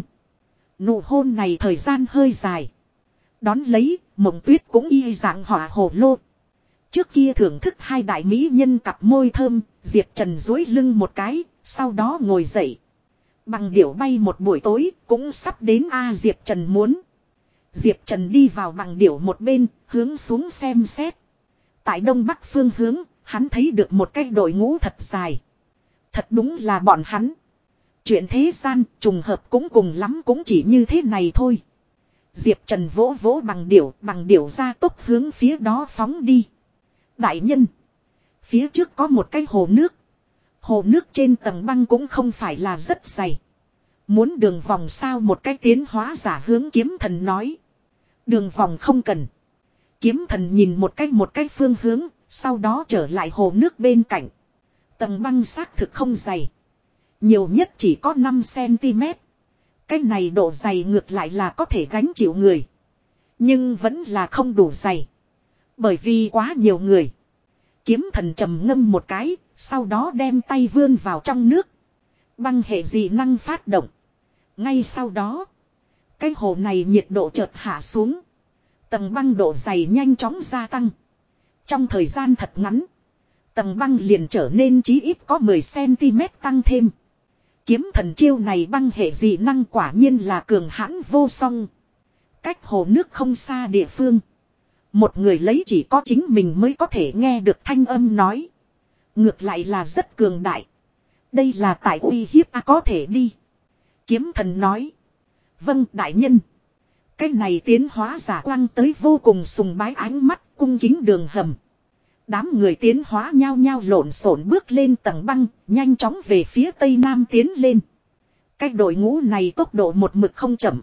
Nụ hôn này thời gian hơi dài. Đón lấy, mộng tuyết cũng y dạng hỏa hồ lô. Trước kia thưởng thức hai đại mỹ nhân cặp môi thơm, Diệp Trần dối lưng một cái, sau đó ngồi dậy. Bằng điểu bay một buổi tối, cũng sắp đến A Diệp Trần muốn. Diệp Trần đi vào bằng điểu một bên, hướng xuống xem xét. Tại đông bắc phương hướng, hắn thấy được một cái đội ngũ thật dài. Thật đúng là bọn hắn. Chuyện thế gian, trùng hợp cũng cùng lắm cũng chỉ như thế này thôi. Diệp Trần vỗ vỗ bằng điểu, bằng điểu ra tốc hướng phía đó phóng đi. Đại nhân. Phía trước có một cái hồ nước. Hồ nước trên tầng băng cũng không phải là rất dày. Muốn đường vòng sao một cái tiến hóa giả hướng kiếm thần nói. Đường vòng không cần. Kiếm thần nhìn một cách một cách phương hướng, sau đó trở lại hồ nước bên cạnh. Tầng băng xác thực không dày. Nhiều nhất chỉ có 5cm. Cái này độ dày ngược lại là có thể gánh chịu người. Nhưng vẫn là không đủ dày. Bởi vì quá nhiều người. Kiếm thần trầm ngâm một cái, sau đó đem tay vươn vào trong nước. Băng hệ dị năng phát động. Ngay sau đó, cái hồ này nhiệt độ chợt hạ xuống. Tầng băng độ dày nhanh chóng gia tăng. Trong thời gian thật ngắn, tầng băng liền trở nên chí ít có 10cm tăng thêm. Kiếm thần chiêu này băng hệ dị năng quả nhiên là cường hãn vô song. Cách hồ nước không xa địa phương. Một người lấy chỉ có chính mình mới có thể nghe được thanh âm nói. Ngược lại là rất cường đại. Đây là tại uy hiếp a có thể đi. Kiếm thần nói. Vâng đại nhân. Cái này tiến hóa giả quang tới vô cùng sùng bái ánh mắt cung kính đường hầm. Đám người tiến hóa nhao nhao lộn xộn bước lên tầng băng, nhanh chóng về phía tây nam tiến lên. Cái đội ngũ này tốc độ một mực không chậm.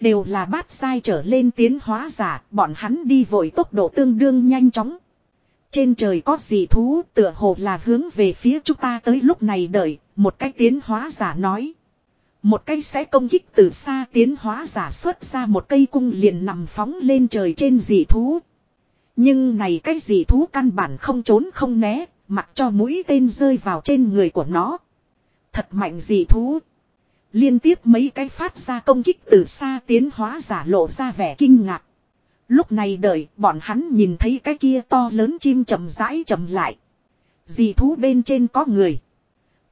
Đều là bát sai trở lên tiến hóa giả, bọn hắn đi vội tốc độ tương đương nhanh chóng. Trên trời có gì thú tựa hồ là hướng về phía chúng ta tới lúc này đợi, một cái tiến hóa giả nói. Một cây sẽ công kích từ xa tiến hóa giả xuất ra một cây cung liền nằm phóng lên trời trên dị thú. Nhưng này cái dị thú căn bản không trốn không né, mặc cho mũi tên rơi vào trên người của nó. Thật mạnh dị thú. Liên tiếp mấy cái phát ra công kích từ xa tiến hóa giả lộ ra vẻ kinh ngạc. Lúc này đợi, bọn hắn nhìn thấy cái kia to lớn chim chậm rãi chậm lại. Dì thú bên trên có người.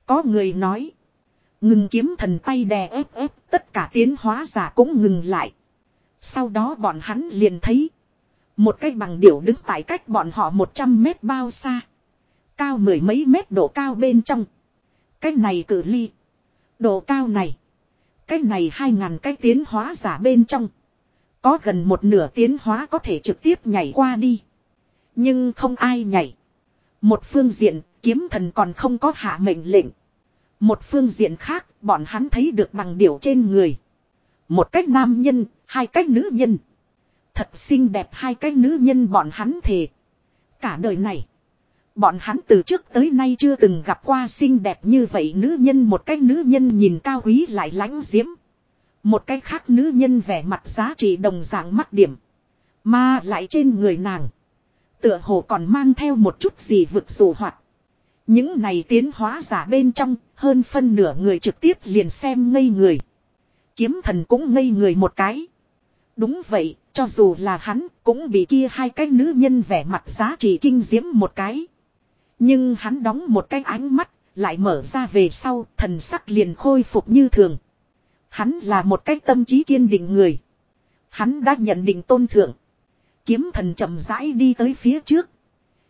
Có người nói. Ngừng kiếm thần tay đè ép ép, tất cả tiến hóa giả cũng ngừng lại. Sau đó bọn hắn liền thấy. Một cái bằng điểu đứng tại cách bọn họ 100 mét bao xa. Cao mười mấy mét độ cao bên trong. Cái này cử ly. Độ cao này. Cái này hai ngàn cái tiến hóa giả bên trong. Có gần một nửa tiến hóa có thể trực tiếp nhảy qua đi. Nhưng không ai nhảy. Một phương diện, kiếm thần còn không có hạ mệnh lệnh. Một phương diện khác, bọn hắn thấy được bằng điểu trên người. Một cách nam nhân, hai cách nữ nhân. Thật xinh đẹp hai cách nữ nhân bọn hắn thề. Cả đời này. Bọn hắn từ trước tới nay chưa từng gặp qua xinh đẹp như vậy nữ nhân một cách nữ nhân nhìn cao quý lại lãnh diễm. Một cách khác nữ nhân vẻ mặt giá trị đồng dạng mắc điểm. Mà lại trên người nàng. Tựa hồ còn mang theo một chút gì vực dù hoạt. Những này tiến hóa giả bên trong, hơn phân nửa người trực tiếp liền xem ngây người. Kiếm thần cũng ngây người một cái. Đúng vậy, cho dù là hắn, cũng bị kia hai cái nữ nhân vẻ mặt giá trị kinh diễm một cái. Nhưng hắn đóng một cái ánh mắt, lại mở ra về sau, thần sắc liền khôi phục như thường. Hắn là một cái tâm trí kiên định người. Hắn đã nhận định tôn thượng. Kiếm thần chậm rãi đi tới phía trước.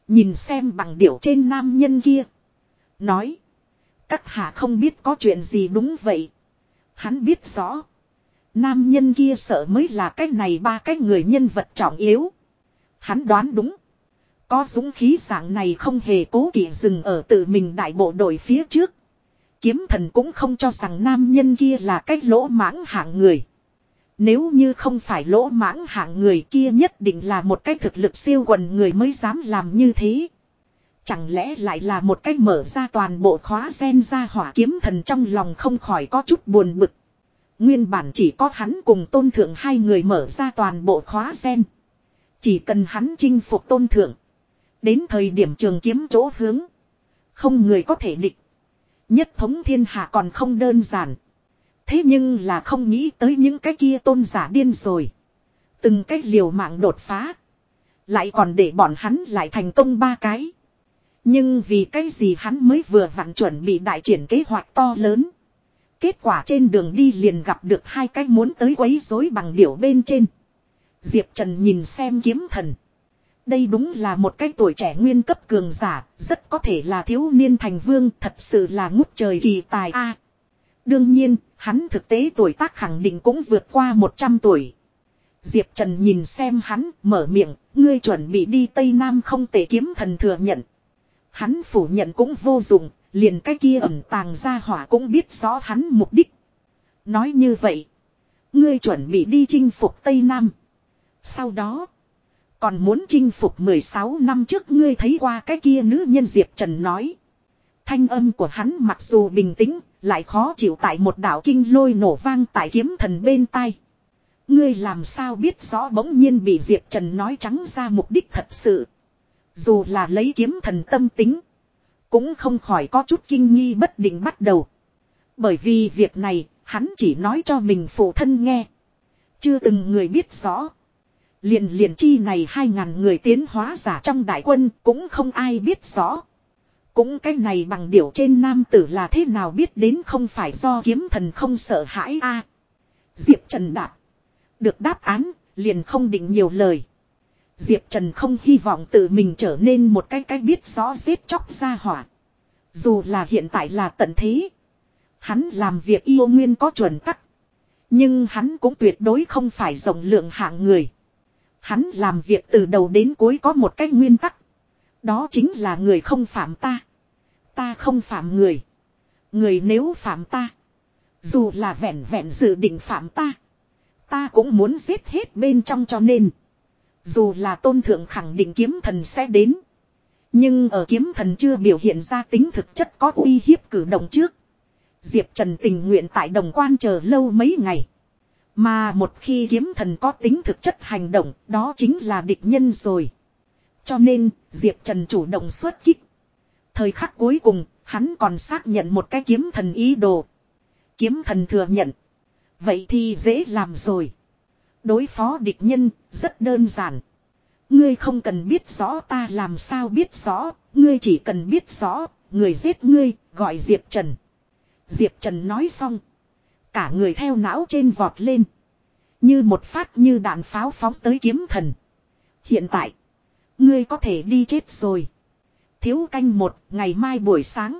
Nhìn xem bằng điểu trên nam nhân kia. Nói. Các hạ không biết có chuyện gì đúng vậy. Hắn biết rõ. Nam nhân kia sợ mới là cái này ba cái người nhân vật trọng yếu. Hắn đoán đúng. Có dũng khí dạng này không hề cố kỵ dừng ở tự mình đại bộ đội phía trước. Kiếm thần cũng không cho rằng nam nhân kia là cái lỗ mãng hạng người. Nếu như không phải lỗ mãng hạng người kia nhất định là một cái thực lực siêu quần người mới dám làm như thế. Chẳng lẽ lại là một cái mở ra toàn bộ khóa sen ra hỏa kiếm thần trong lòng không khỏi có chút buồn bực. Nguyên bản chỉ có hắn cùng tôn thượng hai người mở ra toàn bộ khóa sen. Chỉ cần hắn chinh phục tôn thượng. Đến thời điểm trường kiếm chỗ hướng. Không người có thể địch. Nhất thống thiên hạ còn không đơn giản. Thế nhưng là không nghĩ tới những cái kia tôn giả điên rồi. Từng cái liều mạng đột phá. Lại còn để bọn hắn lại thành công ba cái. Nhưng vì cái gì hắn mới vừa vặn chuẩn bị đại triển kế hoạch to lớn. Kết quả trên đường đi liền gặp được hai cái muốn tới quấy rối bằng điểu bên trên. Diệp Trần nhìn xem kiếm thần. Đây đúng là một cái tuổi trẻ nguyên cấp cường giả, rất có thể là thiếu niên thành vương, thật sự là ngút trời kỳ tài a. đương nhiên, hắn thực tế tuổi tác khẳng định cũng vượt qua 100 tuổi. Diệp Trần nhìn xem hắn, mở miệng, ngươi chuẩn bị đi Tây Nam không tể kiếm thần thừa nhận. Hắn phủ nhận cũng vô dụng, liền cái kia ẩn tàng ra hỏa cũng biết rõ hắn mục đích. Nói như vậy, ngươi chuẩn bị đi chinh phục Tây Nam. Sau đó, còn muốn chinh phục 16 năm trước ngươi thấy qua cái kia nữ nhân Diệp Trần nói. Thanh âm của hắn mặc dù bình tĩnh, lại khó chịu tại một đảo kinh lôi nổ vang tại kiếm thần bên tai. Ngươi làm sao biết rõ bỗng nhiên bị Diệp Trần nói trắng ra mục đích thật sự. Dù là lấy kiếm thần tâm tính. Cũng không khỏi có chút kinh nghi bất định bắt đầu. Bởi vì việc này, hắn chỉ nói cho mình phụ thân nghe. Chưa từng người biết rõ. Liền liền chi này hai ngàn người tiến hóa giả trong đại quân cũng không ai biết rõ. Cũng cái này bằng điểu trên nam tử là thế nào biết đến không phải do kiếm thần không sợ hãi a Diệp Trần Đạt. Được đáp án, liền không định nhiều lời. Diệp Trần không hy vọng tự mình trở nên một cái cái biết rõ giết chóc ra hỏa. Dù là hiện tại là tận thế. Hắn làm việc yêu nguyên có chuẩn tắc. Nhưng hắn cũng tuyệt đối không phải rộng lượng hạng người. Hắn làm việc từ đầu đến cuối có một cái nguyên tắc. Đó chính là người không phạm ta. Ta không phạm người. Người nếu phạm ta. Dù là vẹn vẹn dự định phạm ta. Ta cũng muốn giết hết bên trong cho nên. Dù là tôn thượng khẳng định kiếm thần sẽ đến. Nhưng ở kiếm thần chưa biểu hiện ra tính thực chất có uy hiếp cử động trước. Diệp Trần tình nguyện tại đồng quan chờ lâu mấy ngày. Mà một khi kiếm thần có tính thực chất hành động, đó chính là địch nhân rồi. Cho nên, Diệp Trần chủ động xuất kích. Thời khắc cuối cùng, hắn còn xác nhận một cái kiếm thần ý đồ. Kiếm thần thừa nhận. Vậy thì dễ làm rồi. Đối phó địch nhân, rất đơn giản. Ngươi không cần biết rõ ta làm sao biết rõ, ngươi chỉ cần biết rõ, người giết ngươi, gọi Diệp Trần. Diệp Trần nói xong. Cả người theo não trên vọt lên. Như một phát như đạn pháo phóng tới kiếm thần. Hiện tại, ngươi có thể đi chết rồi. Thiếu canh một, ngày mai buổi sáng,